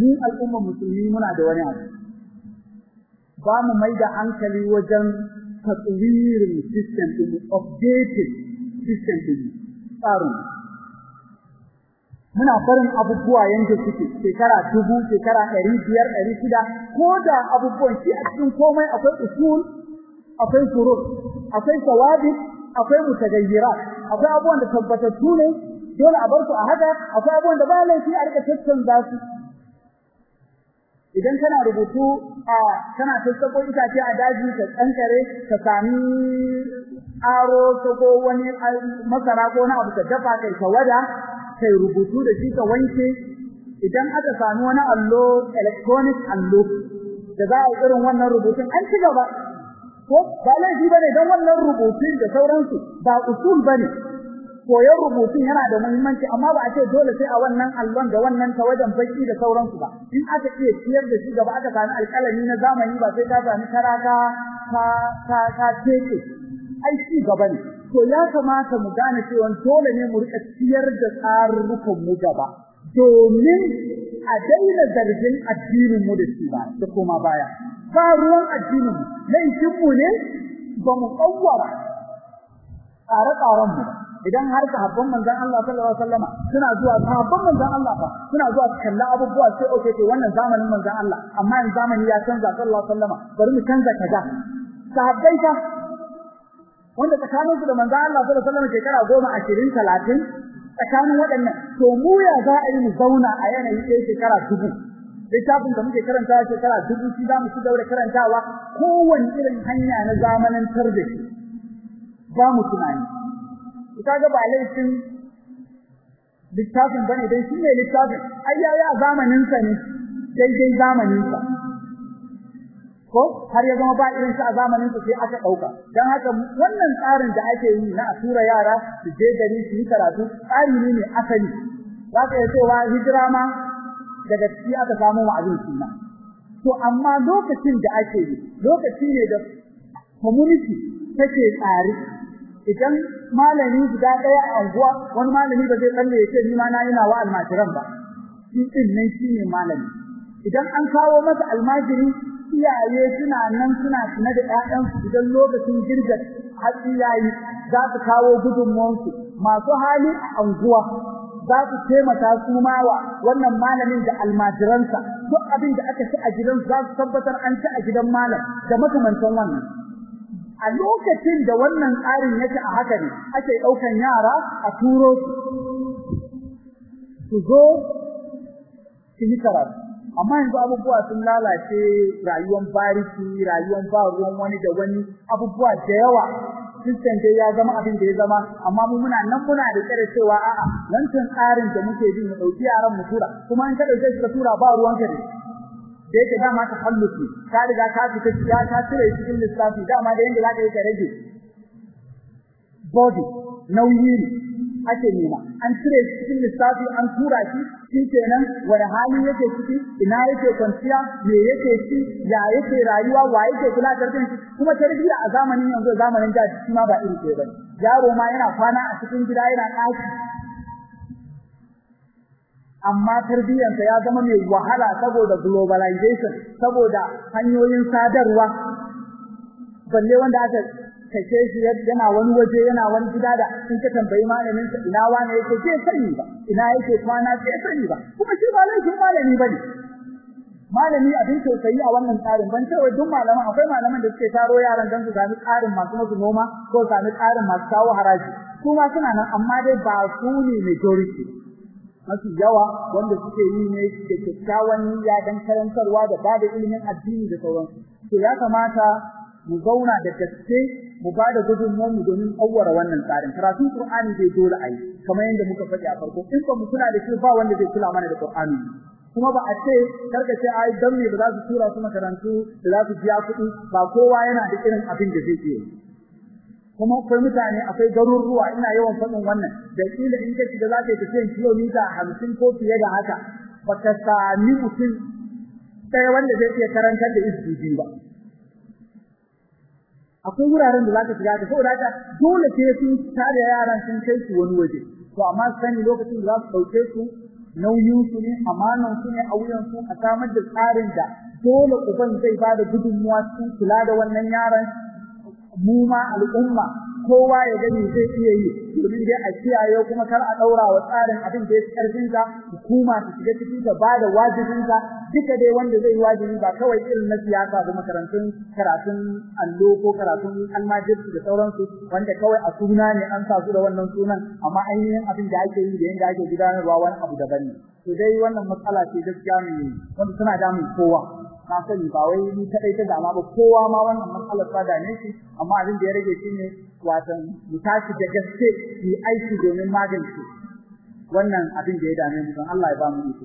mu al'umma musulmi muna da wani abu. Ba mu mai da hankali wajen taswirin system din updated system din tsarin muna barin abubuwa yanda suke shekara dubu shekara ɗari biyar ɗari shida ko da abubuwan shi a cikin komai akwai usul akwai furur akwai sawabi akwai mutagayyirat akwai abubuwan da tabbatattu ne dole a bar su a haka. Akwai abubuwan da ba laifi a riƙa tattanza su. Idan kana rubutu a kana sassako itace a daji ka kankare ka sami aro ko wani masara ko na abu ka dafa kai ka wada kai rubutu da shi ka wanke idan aka sami wani allo electronic allo da za a yi irin wannan rubutun an ci gaba. Ko ba laifi ba ne dan wannan rubutun da sauransu ba usul ba ne koyon rubutun yana da muhimmanci amma ba a ce dole sai a wannan allon da wannan tawajen baki da sauransu ba. In aka iya ciyar da shi gaba aka sami alƙalami na zamani ba sai ka sami karaka ka ka ka ai ci gaba ne. To ya kamata mu gane cewa dole ne mu riƙa ciyar da tsarurrukan mu gaba domin a daina zargin addinin mu da shi ba da kuma baya. Ba ruwan addinin mu laifin mu ne ba mu kawwara tsare-tsaren mu idan har sahabban manzon Allah sallallahu alaihi wasallama suna zuwa sahabban manzon Allah fa suna zuwa kalla abubuwa sai oke to wannan zamanin manzon Allah amma in zamani ya canza sallallahu alaihi wasallama bari mu canza kaza. Sahabbai fa wanda tsakanin su da manzon Allah sallallahu alaihi wasallama shekara goma ashirin talatin tsakanin waɗannan. To mu ya za a yi mu zauna a yanayi ɗaya shekara dubu? Littafin da muke karantawa shekara dubu shi za mu ci gaba da karantawa kowane irin hanya na zamanantar da shi ba mu tunani. Kaga ba laifin littafin ba ne dan shi ne littafin. Ai yayi a zamanin sa ne daidai zamanin sa ko har ya zama ba irin sa a zamanin sa sai aka ɗauka dan haka wannan tsarin da ake yi na a tura yara su je gari su yi karatu tsari ne mai asali. Zaka yi cewa hijira ma daga ciki aka samu wa'azin sunna to amma lokacin da ake yi lokaci ne da community take tsari. Idan malami guda ɗaya a anguwa wani malami ba zai kalle ya ce ni ma na yana wa almajiran ba. Shi ɗin nan shine malami. Idan an kawo masa almajiri iyaye suna nan suna tuna da ƴaƴan su idan lokacin girga hatsi yayi za su kawo gudunmuwansu. Masu hali a anguwa za su taimaka su ma wa wannan malamin da almajiransa. Duk abin da aka ci a gidan za su tabbatar an ci a gidan malam da makamantan wannan. A lokacin da wannan tsarin yake a haka ne ake ɗaukan yara a turo su zo su yi karatu. Amma yanzu abubuwa sun lalace rayuwar bariki rayuwar ba ruwan wani da wani abubuwa da yawa. System dai ya zama abin da ya zama amma mu muna nan muna da tsare cewa a'a wancan tsarin da muke bi mu ɗauki yaran mu tura. Kuma in ka ɗauke shi ka tura ba ruwan ka da yake dama ta halluki ka riga ka fita shiga ka cire cikin lissafi dama da yanda zaka yi ka rage. Body nauyi ake nema. An cire cikin lissafi an tura shi shikenan wani hali yake ciki ina yake kwanciya me yake ci ya yake rayuwa wa yake kula da shi. Kuma tarbiyya a zamanin yanzu zamanin da shi ma ba iri ɗaya ba ne. Yaro ma yana kwana a cikin gida yana ɗaki. Amma tarbiyyarsa ya zama mai wahala saboda globalization saboda hanyoyin sadarwa. Balle wanda aka kace shi yana wani waje yana wani gida da in ka tambayi malamin sa ina wane yake ke sani ba. Ina yake kwana ke sani ba. Kuma shi ba laifin malami ba ne. Malami abin tausayi a wannan tsarin. Ban cewa duk malaman akwai malaman da suke taro yaran dan su sami tsarin masu musu noma ko sami tsarin masu kawo haraji. Kuma suna nan amma dai ba su ne majority. Mafi yawa wanda suke yi ne da kyakkyawan niyya dan karantarwa da ba da ilimin addini da sauransu. To ya kamata mu zauna da gaske mu ba da gudunmuwar mu domin awwara wannan tsarin. Karatun qur'ani bai dole ai kamar yadda muka faɗi a farko. In ba mu kula da shi ba wanda zai kula mana da qur'ani kuma ba a ce kar ka ce ai dan me ba za su tura su makarantu da za su biya kuɗi? Ba kowa yana da irin abin da zai yi. Kuma akwai mutane akwai garuruwa ina yawan faɗin wannan da kila in ka shiga za ka tafiyan kilomita hamsin ko fiye da haka baka sami mutum ɗaya wanda zai iya karantar da izini ba. Akwai wuraren da zaka shiga ka saboda haka dole sun tare yaran sun kai su wani waje. To amma sani lokacin da za su ɗauke su nauyin su ne amanan su ne a wuyan su a samar da tsarin da dole uban zai ba da gudunmuwa cikin kula da wannan yaran. Mu ma al'umma kowa ya gani zai iya yi domin dai a kiyaye kuma kar a daura wa tsarin abin da ya ƙarfin ka hukuma ta shiga cikin ta ba da wajibin ka duka dai wanda zai wajibi ba kawai irin na siyasa da makarantun karatun allo ko karatun almajirci da sauransu wanda kawai a suna ne an sa su da wannan sunan amma ainihin abin da ake yi da yanda ake gudanarwa wani abu daban ne. To dai wannan matsala ce gaskiya ne wanda tana damun kowa. Na sani ba wai ni kadai ta dama ba kowa ma wannan matsalar ta dame shi amma abin da ya rage shi ne watan mu tashi da gaske mu aiki domin magance wannan abin da ya dame mu don Allah ya ba mu iko.